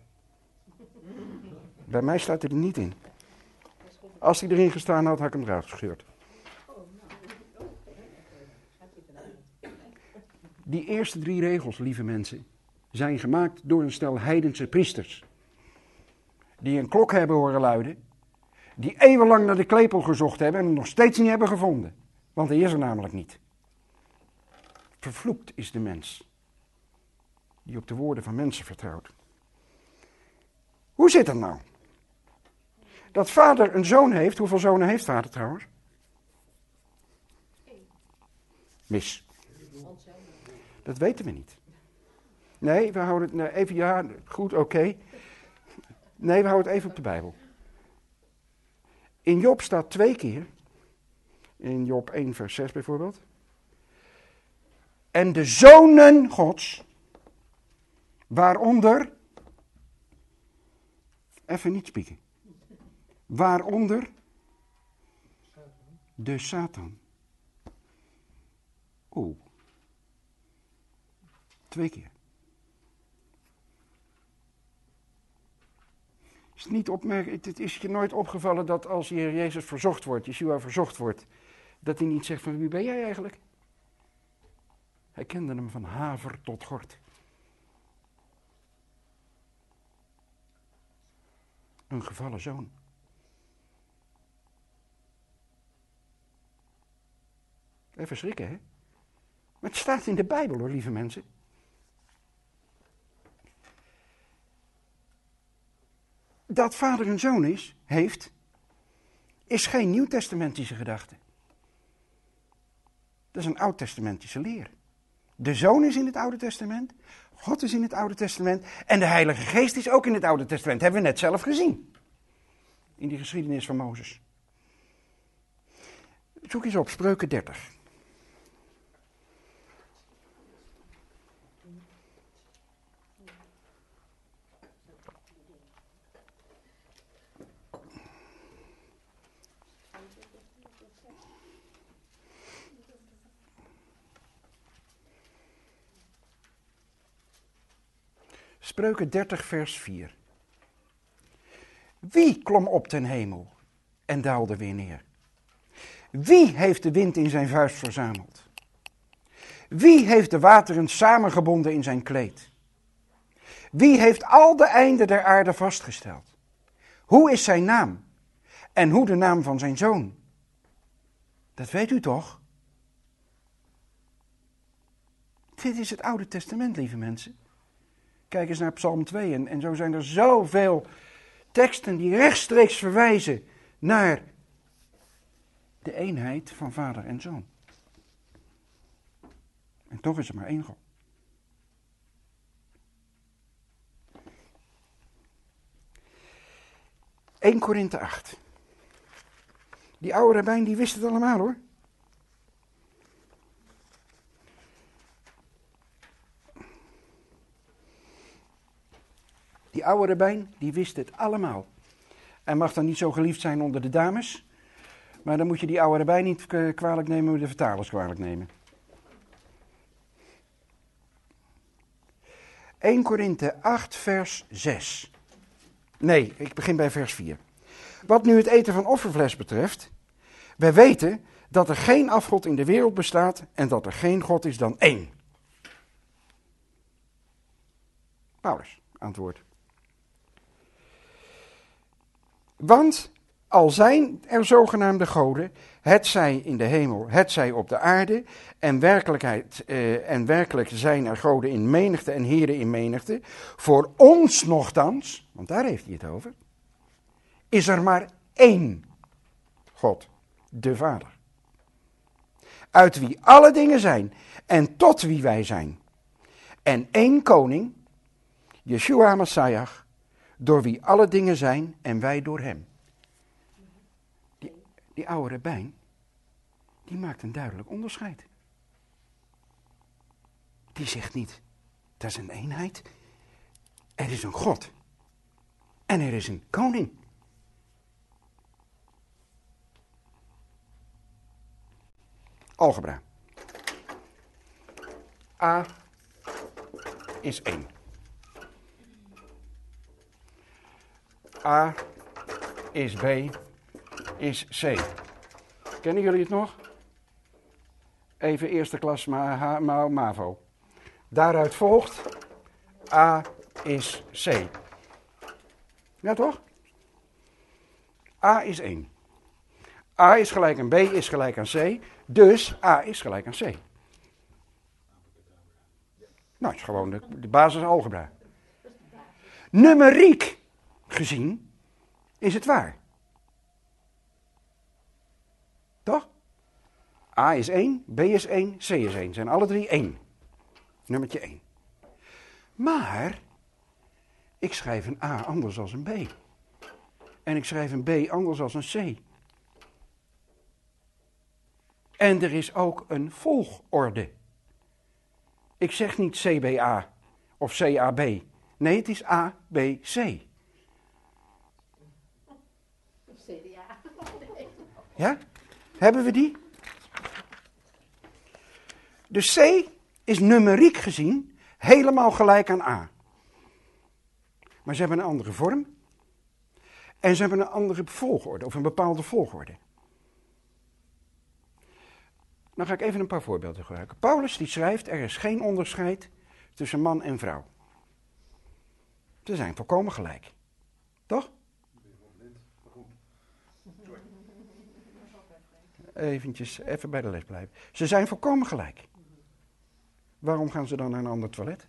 Bij mij staat hij er niet in. Als hij erin gestaan had, had ik hem eruit gescheurd. Die eerste drie regels, lieve mensen, zijn gemaakt door een stel heidense priesters. Die een klok hebben horen luiden. Die eeuwenlang naar de klepel gezocht hebben en hem nog steeds niet hebben gevonden. Want hij is er namelijk niet. Vervloekt is de mens. Die op de woorden van mensen vertrouwt. Hoe zit dat nou? Dat vader een zoon heeft. Hoeveel zonen heeft vader trouwens? Mis. Dat weten we niet. Nee, we houden het nee, even, ja, goed, oké. Nee, we houden het even op de Bijbel. In Job staat twee keer, in Job 1 vers 6 bijvoorbeeld. En de zonen Gods, waaronder, even niet spieken, waaronder de Satan. Oeh. Twee keer. Is het niet opmerkelijk, het is je nooit opgevallen dat als Heer Jezus verzocht wordt, Yeshua verzocht wordt, dat hij niet zegt van wie ben jij eigenlijk? Hij kende hem van haver tot gort. Een gevallen zoon. Even schrikken, hè? Maar het staat in de Bijbel, hoor, lieve mensen. Dat vader een zoon is, heeft, is geen nieuwtestamentische gedachte. Dat is een oud-testamentische leer. De zoon is in het Oude Testament, God is in het Oude Testament en de Heilige Geest is ook in het Oude Testament. hebben we net zelf gezien. In die geschiedenis van Mozes. Zoek eens op, Spreuken 30. Spreuken 30, vers 4. Wie klom op ten hemel en daalde weer neer? Wie heeft de wind in zijn vuist verzameld? Wie heeft de wateren samengebonden in zijn kleed? Wie heeft al de einden der aarde vastgesteld? Hoe is zijn naam? En hoe de naam van zijn zoon? Dat weet u toch? Dit is het Oude Testament, lieve mensen. Kijk eens naar Psalm 2 en, en zo zijn er zoveel teksten die rechtstreeks verwijzen naar de eenheid van vader en zoon. En toch is er maar één God. ...1 Korinthe 8. Die oude rabbijn die wist het allemaal hoor. Die oude rabbijn, die wist het allemaal. En mag dan niet zo geliefd zijn onder de dames. Maar dan moet je die oude rabbijn niet kwalijk nemen, maar de vertalers kwalijk nemen. 1 Korinthe 8, vers 6. Nee, ik begin bij vers 4. Wat nu het eten van offervlees betreft, wij weten dat er geen afgod in de wereld bestaat en dat er geen God is dan één. Paulus, antwoord. Want al zijn er zogenaamde goden, het zij in de hemel, het zij op de aarde, en, werkelijkheid, eh, en werkelijk zijn er goden in menigte en heren in menigte, voor ons nogthans, want daar heeft hij het over, is er maar één God, de Vader. Uit wie alle dingen zijn en tot wie wij zijn. En één koning, Yeshua Messiah, door wie alle dingen zijn en wij door hem. Die, die oude rabbijn, die maakt een duidelijk onderscheid. Die zegt niet, dat is een eenheid. Er is een God. En er is een koning. Algebra. A is 1. A is B is C. Kennen jullie het nog? Even eerste klas ma ma MAVO. Daaruit volgt A is C. Ja toch? A is 1. A is gelijk aan B is gelijk aan C. Dus A is gelijk aan C. Nou, het is gewoon de, de basis algebra. Numeriek gezien is het waar. Toch? A is 1, B is 1, C is 1. Zijn alle drie 1. Nummertje 1. Maar ik schrijf een A anders dan een B. En ik schrijf een B anders dan een C. En er is ook een volgorde. Ik zeg niet CBA of CAB. Nee, het is ABC. Ja? Hebben we die? Dus C is numeriek gezien helemaal gelijk aan A. Maar ze hebben een andere vorm. En ze hebben een andere volgorde, of een bepaalde volgorde. Dan ga ik even een paar voorbeelden gebruiken. Paulus die schrijft, er is geen onderscheid tussen man en vrouw. Ze zijn volkomen gelijk. Toch? Eventjes, even bij de les blijven. Ze zijn volkomen gelijk. Waarom gaan ze dan naar een ander toilet?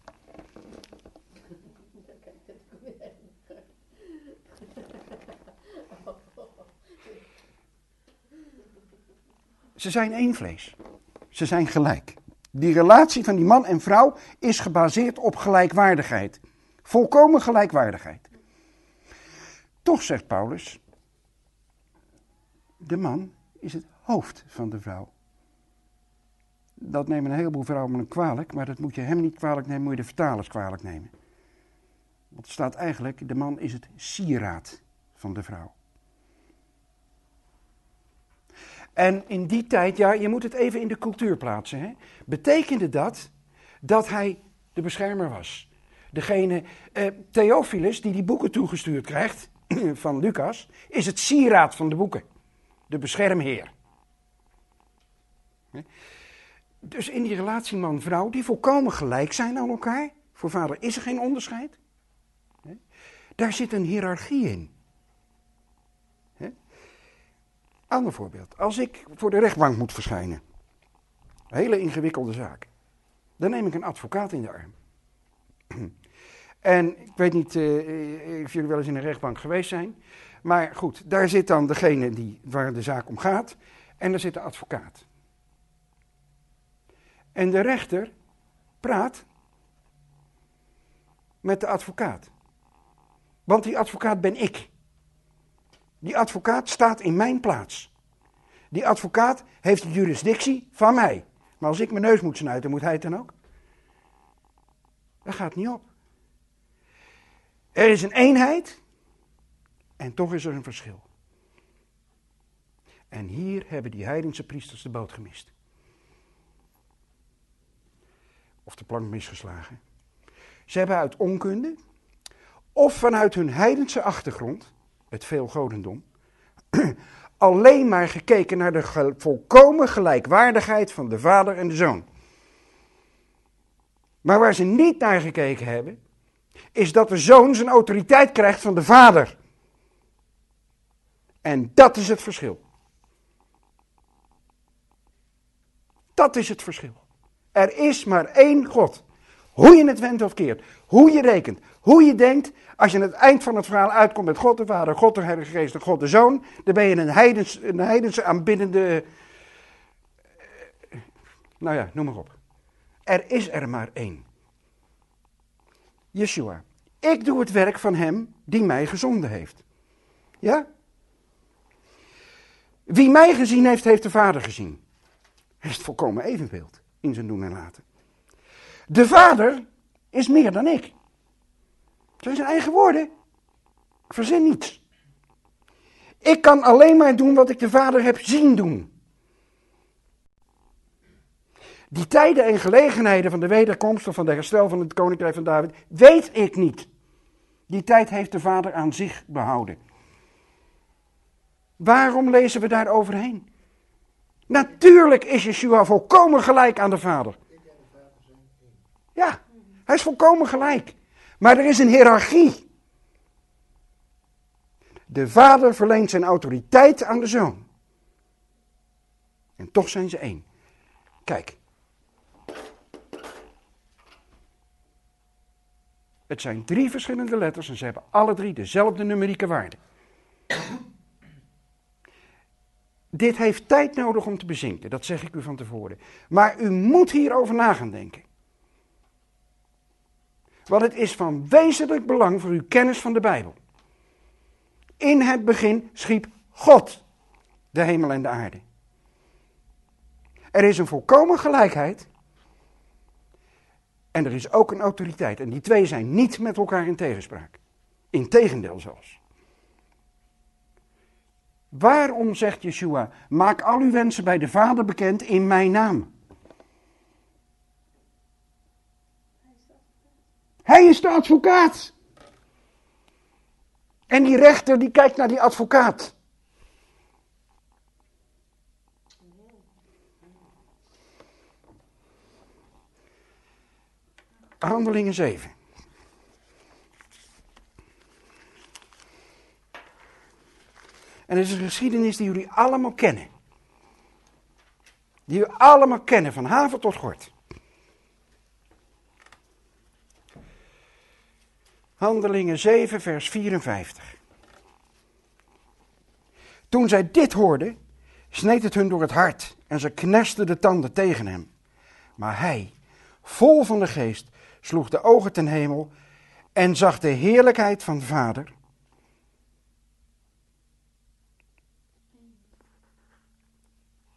Ze zijn één vlees. Ze zijn gelijk. Die relatie van die man en vrouw is gebaseerd op gelijkwaardigheid. Volkomen gelijkwaardigheid. Toch zegt Paulus, de man is het hoofd van de vrouw. Dat nemen een heleboel vrouwen een kwalijk, maar dat moet je hem niet kwalijk nemen, moet je de vertalers kwalijk nemen. Want er staat eigenlijk, de man is het sieraad van de vrouw. En in die tijd, ja, je moet het even in de cultuur plaatsen. Hè? Betekende dat dat hij de beschermer was? Degene, eh, Theophilus, die die boeken toegestuurd krijgt van Lucas, is het sieraad van de boeken. De beschermheer. Dus in die relatie man-vrouw, die volkomen gelijk zijn aan elkaar. Voor vader is er geen onderscheid. Daar zit een hiërarchie in. Ander voorbeeld. Als ik voor de rechtbank moet verschijnen, hele ingewikkelde zaak, dan neem ik een advocaat in de arm. En ik weet niet uh, of jullie wel eens in een rechtbank geweest zijn, maar goed, daar zit dan degene die, waar de zaak om gaat en daar zit de advocaat. En de rechter praat met de advocaat. Want die advocaat ben ik. Die advocaat staat in mijn plaats. Die advocaat heeft de jurisdictie van mij. Maar als ik mijn neus moet snuiten, moet hij het dan ook? Dat gaat niet op. Er is een eenheid en toch is er een verschil. En hier hebben die heidense priesters de boot gemist. Of de plank misgeslagen. Ze hebben uit onkunde of vanuit hun heidense achtergrond, het veelgodendom, alleen maar gekeken naar de volkomen gelijkwaardigheid van de vader en de zoon. Maar waar ze niet naar gekeken hebben, is dat de zoon zijn autoriteit krijgt van de vader. En dat is het verschil. Dat is het verschil. Er is maar één God. Hoe je het wendt of keert, hoe je rekent, hoe je denkt, als je aan het eind van het verhaal uitkomt met God de Vader, God de Heilige Geest God de Zoon, dan ben je een heidens, een heidense aanbiddende. eh, Nou ja, noem maar op. Er is er maar één. Yeshua. Ik doe het werk van hem die mij gezonden heeft. Ja? Wie mij gezien heeft, heeft de Vader gezien. Is het volkomen evenbeeld in zijn doen en laten. De Vader is meer dan ik. Dat zijn zijn eigen woorden. Verzin niets. Ik kan alleen maar doen wat ik de Vader heb zien doen. Die tijden en gelegenheden van de wederkomst of van de herstel van het koninkrijk van David, weet ik niet. Die tijd heeft de Vader aan zich behouden. Waarom lezen we daar overheen? Natuurlijk is Yeshua volkomen gelijk aan de Vader. Ja, hij is volkomen gelijk. Maar er is een hiërarchie. De Vader verleent zijn autoriteit aan de Zoon. En toch zijn ze één. Kijk. Het zijn drie verschillende letters en ze hebben alle drie dezelfde numerieke waarde. Dit heeft tijd nodig om te bezinken, dat zeg ik u van tevoren. Maar u moet hierover na gaan denken. Want het is van wezenlijk belang voor uw kennis van de Bijbel. In het begin schiep God de hemel en de aarde. Er is een volkomen gelijkheid. En er is ook een autoriteit. En die twee zijn niet met elkaar in tegenspraak. Integendeel zelfs. Waarom zegt Yeshua: Maak al uw wensen bij de Vader bekend in mijn naam? Hij is de advocaat. En die rechter die kijkt naar die advocaat. Handelingen 7. En het is een geschiedenis die jullie allemaal kennen. Die jullie allemaal kennen, van haven tot gort. Handelingen 7, vers 54. Toen zij dit hoorden, sneed het hun door het hart en ze knersten de tanden tegen hem. Maar hij, vol van de geest, sloeg de ogen ten hemel en zag de heerlijkheid van de Vader.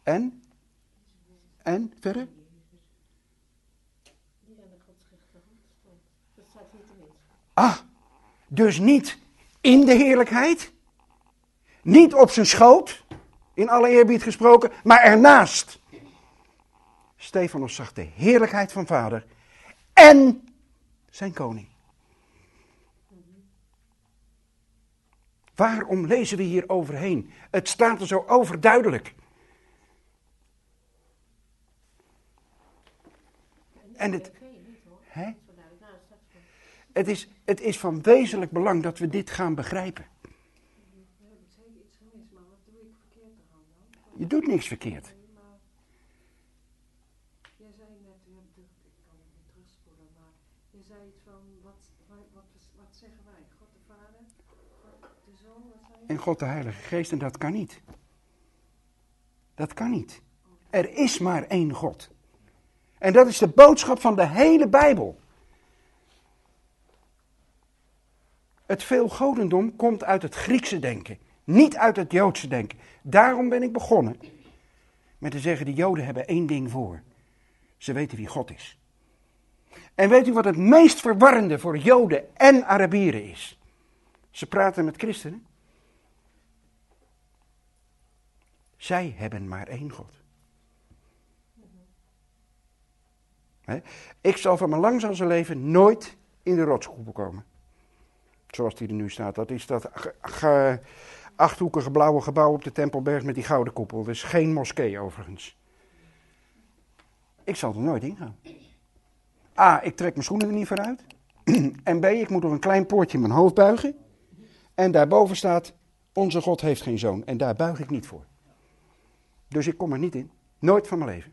En? En verder? Die aan de stond. Dat staat niet in Ah, dus niet in de heerlijkheid, niet op zijn schoot, in alle eerbied gesproken, maar ernaast. Stefanus zag de heerlijkheid van vader en zijn koning. Waarom lezen we hier overheen? Het staat er zo overduidelijk. En het, hè? Nou. Het, is, het is van wezenlijk belang dat we dit gaan begrijpen. Je doet niks verkeerd. En God de Heilige Geest, en dat kan niet. Dat kan niet. Er is maar één God. En dat is de boodschap van de hele Bijbel. Het veelgodendom komt uit het Griekse denken, niet uit het Joodse denken. Daarom ben ik begonnen met te zeggen: de Joden hebben één ding voor. Ze weten wie God is. En weet u wat het meest verwarrende voor Joden en Arabieren is? Ze praten met christenen. Zij hebben maar één God. Hè? Ik zal van mijn lang zal zijn leven nooit in de rotsgroepen komen. zoals die er nu staat. Dat is dat ge- ge- achthoekige blauwe gebouw op de Tempelberg met die gouden koepel. Dus geen moskee overigens. Ik zal er nooit in gaan. A, ik trek mijn schoenen er niet vooruit. en B, ik moet door een klein poortje mijn hoofd buigen. En daarboven staat, onze God heeft geen zoon. En daar buig ik niet voor. Dus ik kom er niet in. Nooit van mijn leven.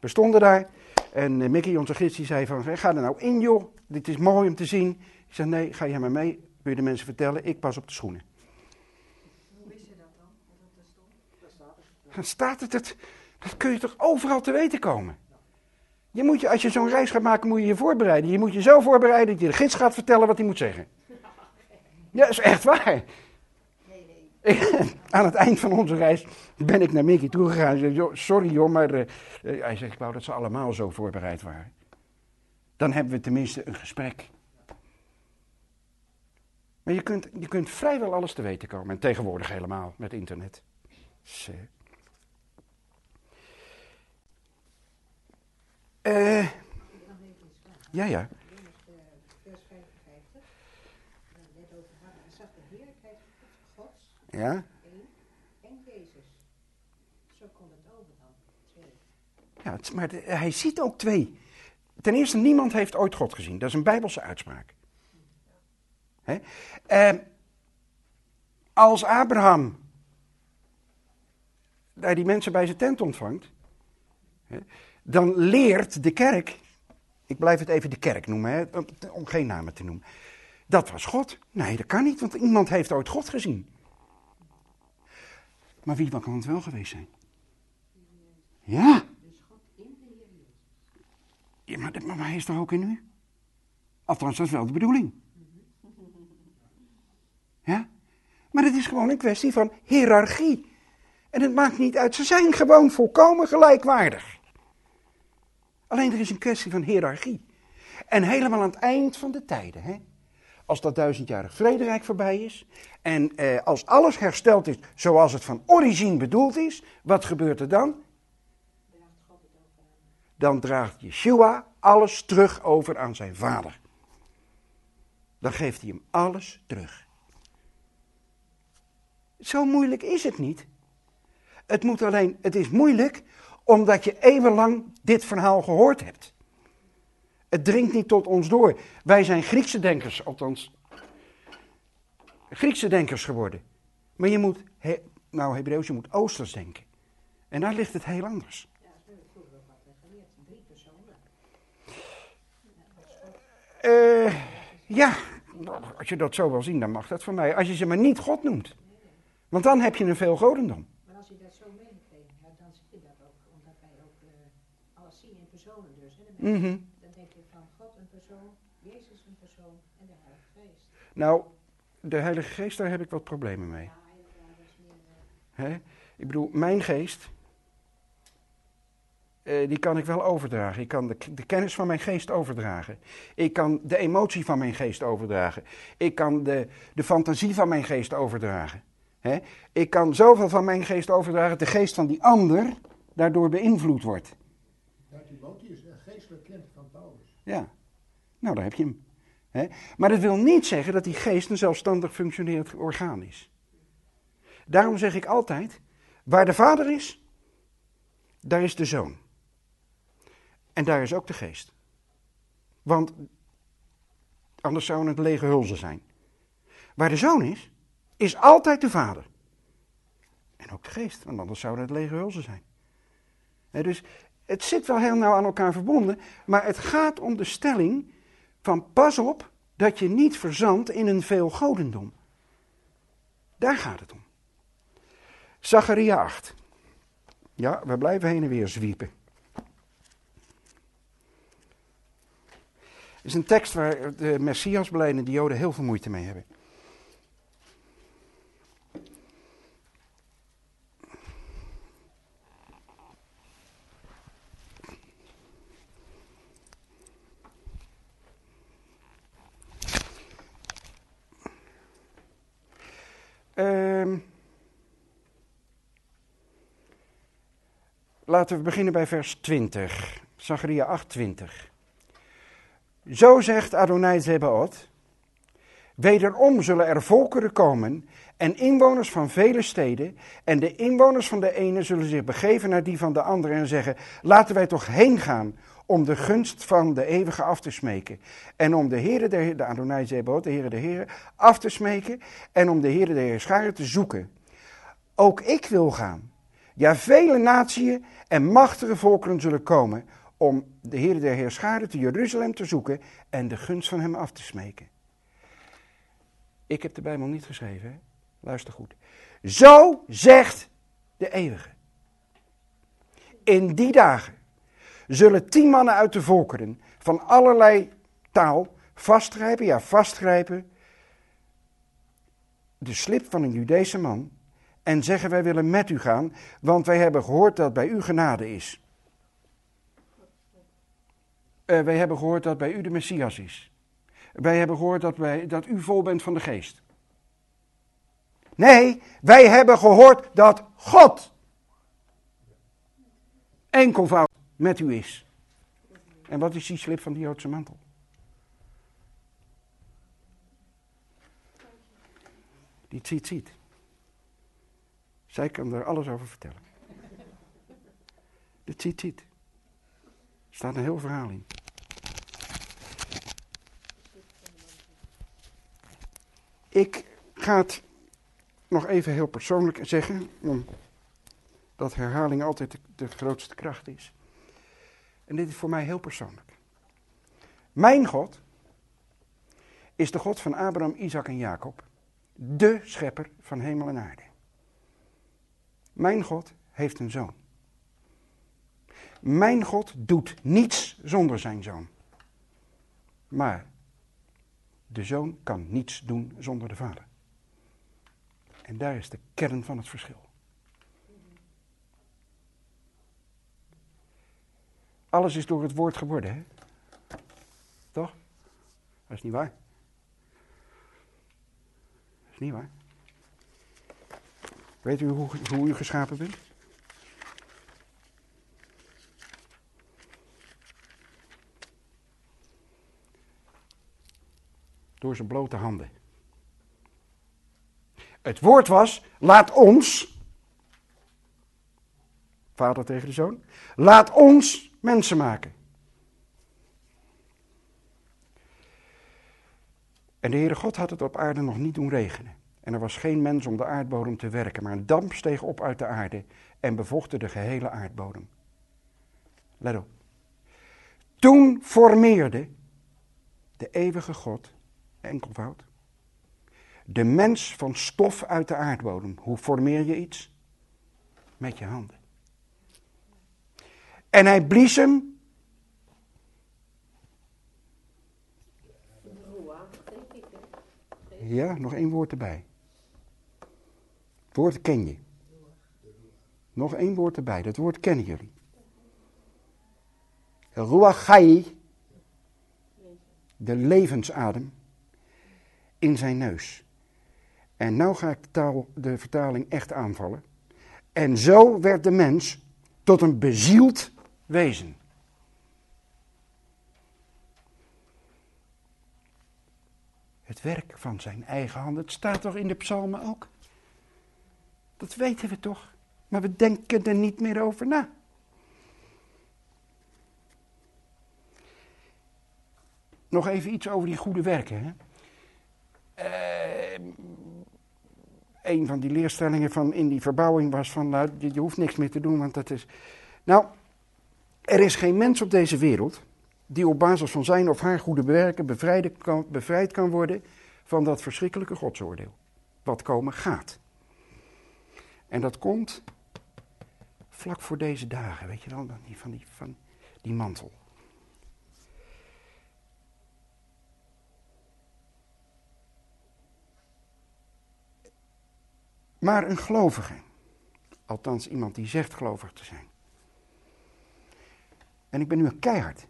We stonden daar en eh, Mickey, onze gids, die zei van, ga er nou in joh, dit is mooi om te zien. Ik zei, nee, ga jij maar mee, wil je de mensen vertellen, ik pas op de schoenen. Hoe wist je dat dan? Dat stond? Dan staat het, het, dat kun je toch overal te weten komen. Je moet je, als je zo'n reis gaat maken, moet je je voorbereiden. Je moet je zo voorbereiden dat je de gids gaat vertellen wat hij moet zeggen. Ja, dat is echt waar. Aan het eind van onze reis ben ik naar Mickey toegegaan. zei, "Joh, sorry joh, maar eh, eh," hij zegt, ik wou dat ze allemaal zo voorbereid waren. Dan hebben we tenminste een gesprek. Maar je kunt, je kunt vrijwel alles te weten komen. En tegenwoordig helemaal met internet. Eh, ja, ja. Johannes, eh, vers 55. eh, net over Hanna. Hij zag de heerlijkheid Gods, Ja, en Jezus. Zo komt het over dan. Twee. ja het maar de- hij ziet ook twee. Ten eerste, niemand heeft ooit God gezien. Dat is een bijbelse uitspraak. Hè? Eh, als Abraham daar die mensen bij zijn tent ontvangt, hè, dan leert de kerk, ik blijf het even de kerk noemen, hè, om- om geen namen te noemen, dat was God. Nee, dat kan niet, want iemand heeft ooit God gezien. Maar wie kan het wel geweest zijn? Ja. Ja, maar, maar hij is toch ook in u? Althans, dat is wel de bedoeling. Ja? Maar het is gewoon een kwestie van hiërarchie. En het maakt niet uit, ze zijn gewoon volkomen gelijkwaardig. Alleen er is een kwestie van hiërarchie. En helemaal aan het eind van de tijden, hè? Als dat duizendjarig vrederijk voorbij is, en eh, als alles hersteld is zoals het van origine bedoeld is, wat gebeurt er dan? Dan draagt Yeshua alles terug over aan zijn vader. Dan geeft hij hem alles terug. Zo moeilijk is het niet. Het moet alleen, het is moeilijk omdat je eeuwenlang dit verhaal gehoord hebt. Het dringt niet tot ons door. Wij zijn Griekse denkers, althans Griekse denkers geworden. Maar je moet, he- nou Hebreeuws, je moet Oosters denken. En daar ligt het heel anders. Eh, ja, als je dat zo wil zien, dan mag dat van mij. Als je ze maar niet God noemt. Want dan heb je een veel godendom. Maar als je dat zo hebt, dan zie je dat ook. Omdat wij ook eh, alles zien in personen dus. Hè, de mensen. Mhm. Dan denk je van God een persoon, Jezus een persoon en de Heilige Geest. Nou, de Heilige Geest, daar heb ik wat problemen mee. Is eh, Hè? Ik bedoel, mijn geest, eh, die kan ik wel overdragen. Ik kan de, de kennis van mijn geest overdragen. Ik kan de emotie van mijn geest overdragen. Ik kan de, de fantasie van mijn geest overdragen. Hè? Ik kan zoveel van mijn geest overdragen, dat de geest van die ander daardoor beïnvloed wordt. Ja, Timotheus, een geestelijk kind van Paulus. Ja, nou daar heb je hem. Maar dat wil niet zeggen dat die geest een zelfstandig functionerend orgaan is. Daarom zeg ik altijd, waar de vader is, daar is de zoon. En daar is ook de geest. Want anders zou het lege hulzen zijn. Waar de zoon is, is altijd de vader. En ook de geest, want anders zouden het lege hulzen zijn. Dus het zit wel heel nauw aan elkaar verbonden, maar het gaat om de stelling van pas op dat je niet verzandt in een veelgodendom. Daar gaat het om. Zacharia 8. Ja, we blijven heen en weer zwiepen. Het is een tekst waar de Messias beleidende Joden heel veel moeite mee hebben. Ehm, laten we beginnen bij vers 20. Zacharia 8, 20. Zo zegt Adonai Zebaot, Wederom zullen er volkeren komen en inwoners van vele steden. En de inwoners van de ene zullen zich begeven naar die van de andere en zeggen: Laten wij toch heen gaan om de gunst van de eeuwige af te smeken. En om de Heere, de, de Adonai Zebot, de Heere de Heere, af te smeken. En om de Heere de Heerscharen te zoeken. Ook ik wil gaan. Ja, vele natieën en machtige volkeren zullen komen om de Heer der Heerscharen te Jeruzalem te zoeken en de gunst van hem af te smeken. Ik heb de Bijbel niet geschreven, luister goed. Zo zegt de eeuwige. In die dagen zullen tien mannen uit de volkeren van allerlei taal vastgrijpen, ja vastgrijpen, de slip van een Judese man en zeggen wij willen met u gaan, want wij hebben gehoord dat bij u genade is. Uh, wij hebben gehoord dat bij u de Messias is. Wij hebben gehoord dat, wij, dat u vol bent van de geest. Nee, wij hebben gehoord dat God enkelvoud met u is. En wat is die slip van die Joodse mantel? Die ziet ziet. Zij kan er alles over vertellen. De ziet ziet. Er staat een heel verhaal in. Ik ga het nog even heel persoonlijk zeggen, omdat herhaling altijd de, de grootste kracht is. En dit is voor mij heel persoonlijk. Mijn God is de God van Abraham, Isaac en Jacob, de schepper van hemel en aarde. Mijn God heeft een zoon. Mijn God doet niets zonder zijn zoon. Maar de zoon kan niets doen zonder de vader. En daar is de kern van het verschil. Alles is door het woord geworden, hè? Toch? Dat is niet waar. Dat is niet waar. Weet u hoe, hoe u geschapen bent? Door zijn blote handen. Het woord was, laat ons, vader tegen de zoon, laat ons mensen maken. En de Heere God had het op aarde nog niet doen regenen. En er was geen mens om de aardbodem te werken, maar een damp steeg op uit de aarde en bevochtte de gehele aardbodem. Let op. Toen formeerde de eeuwige God, enkelvoud, de mens van stof uit de aardbodem. Hoe formeer je iets? Met je handen. En hij blies hem. Ja, nog één woord erbij. Het woord ken je. Nog één woord erbij, dat woord kennen jullie. Ruachai, de levensadem, in zijn neus. En nou ga ik de vertaling echt aanvallen. En zo werd de mens tot een bezield wezen. Het werk van zijn eigen hand, het staat toch in de psalmen ook? Dat weten we toch? Maar we denken er niet meer over na. Nog even iets over die goede werken. Hè? Uh, een van die leerstellingen van in die verbouwing was van, nou, je hoeft niks meer te doen, want dat is... Nou, er is geen mens op deze wereld die op basis van zijn of haar goede werken bevrijd kan worden van dat verschrikkelijke godsoordeel. Wat komen gaat. En dat komt vlak voor deze dagen, weet je wel, van die, van die mantel. Maar een gelovige, althans iemand die zegt gelovig te zijn. En ik ben nu een keihard.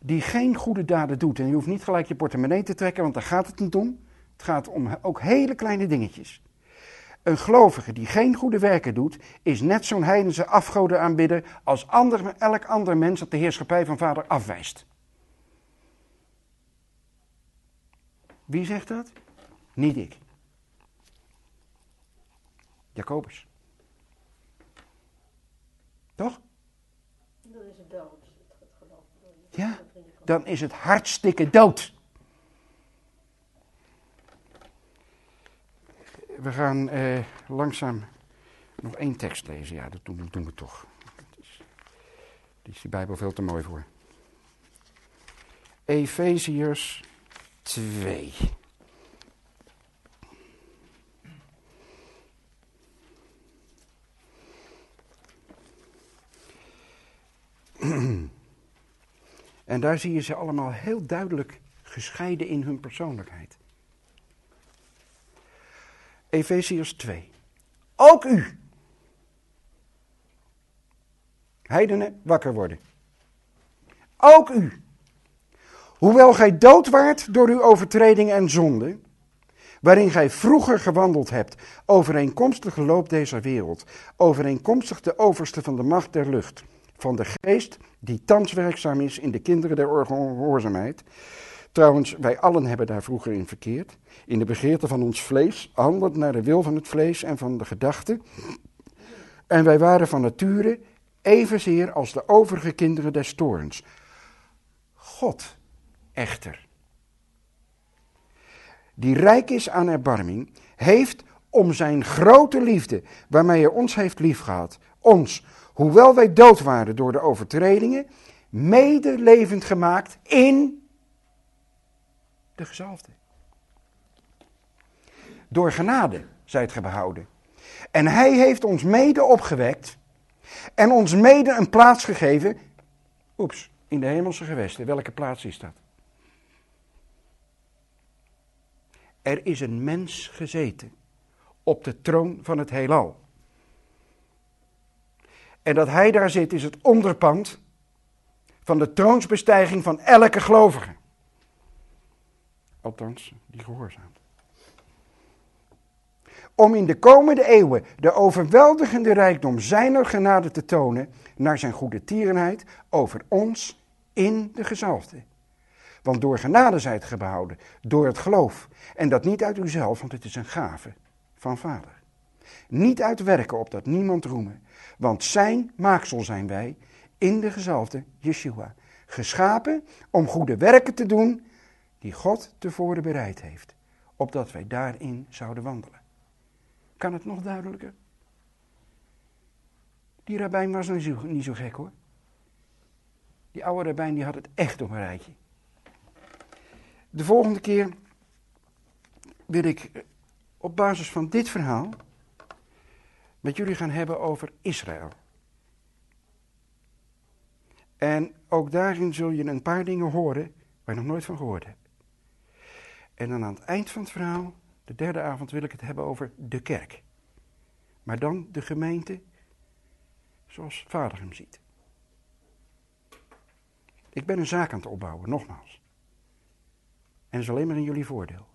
Die geen goede daden doet. En je hoeft niet gelijk je portemonnee te trekken, want daar gaat het niet om. Het gaat om ook hele kleine dingetjes. Een gelovige die geen goede werken doet, is net zo'n heidense afgodenaanbidder als ander, elk ander mens dat de heerschappij van vader afwijst. Wie zegt dat? Niet ik. Jacobus. Toch? Dan is het dood. Het, het geloof. Ja. Dan is het hartstikke dood. We gaan eh, langzaam nog één tekst lezen. Ja, dat doen, doen we toch. Die is die Bijbel veel te mooi voor. Efeziërs 2. En daar zie je ze allemaal heel duidelijk gescheiden in hun persoonlijkheid. Efeziërs 2. Ook u. Heidenen, wakker worden. Ook u. Hoewel gij dood waart door uw overtreding en zonde, waarin gij vroeger gewandeld hebt, overeenkomstig de loop deze wereld, overeenkomstig de overste van de macht der lucht, van de geest die thans werkzaam is in de kinderen der ongehoorzaamheid. Trouwens, wij allen hebben daar vroeger in verkeerd, in de begeerte van ons vlees, handeld naar de wil van het vlees en van de gedachten. En wij waren van nature evenzeer als de overige kinderen des toorns. God echter, die rijk is aan erbarming, heeft om zijn grote liefde, waarmee hij ons heeft liefgehad, ons, hoewel wij dood waren door de overtredingen, mede levend gemaakt in de gezalfde. Door genade zijt ge behouden. En hij heeft ons mede opgewekt en ons mede een plaats gegeven, oeps, in de hemelse gewesten. Welke plaats is dat? Er is een mens gezeten op de troon van het heelal. En dat hij daar zit is het onderpand van de troonsbestijging van elke gelovige. Althans, die gehoorzaamt. Om in de komende eeuwen de overweldigende rijkdom zijner genade te tonen naar zijn goede tierenheid over ons in de gezalfde. Want door genade zijt ge behouden, door het geloof. En dat niet uit uzelf, want het is een gave van vader. Niet uit werken op dat niemand roemen. Want zijn maaksel zijn wij in de gezalfde Yeshua. Geschapen om goede werken te doen die God tevoren bereid heeft. Opdat wij daarin zouden wandelen. Kan het nog duidelijker? Die rabbijn was zo, niet zo gek hoor. Die oude rabbijn die had het echt op een rijtje. De volgende keer wil ik op basis van dit verhaal met jullie gaan hebben over Israël. En ook daarin zul je een paar dingen horen waar je nog nooit van gehoord hebt. En dan aan het eind van het verhaal, de derde avond, wil ik het hebben over de kerk. Maar dan de gemeente zoals vader hem ziet. Ik ben een zaak aan het opbouwen, nogmaals. En is alleen maar in jullie voordeel.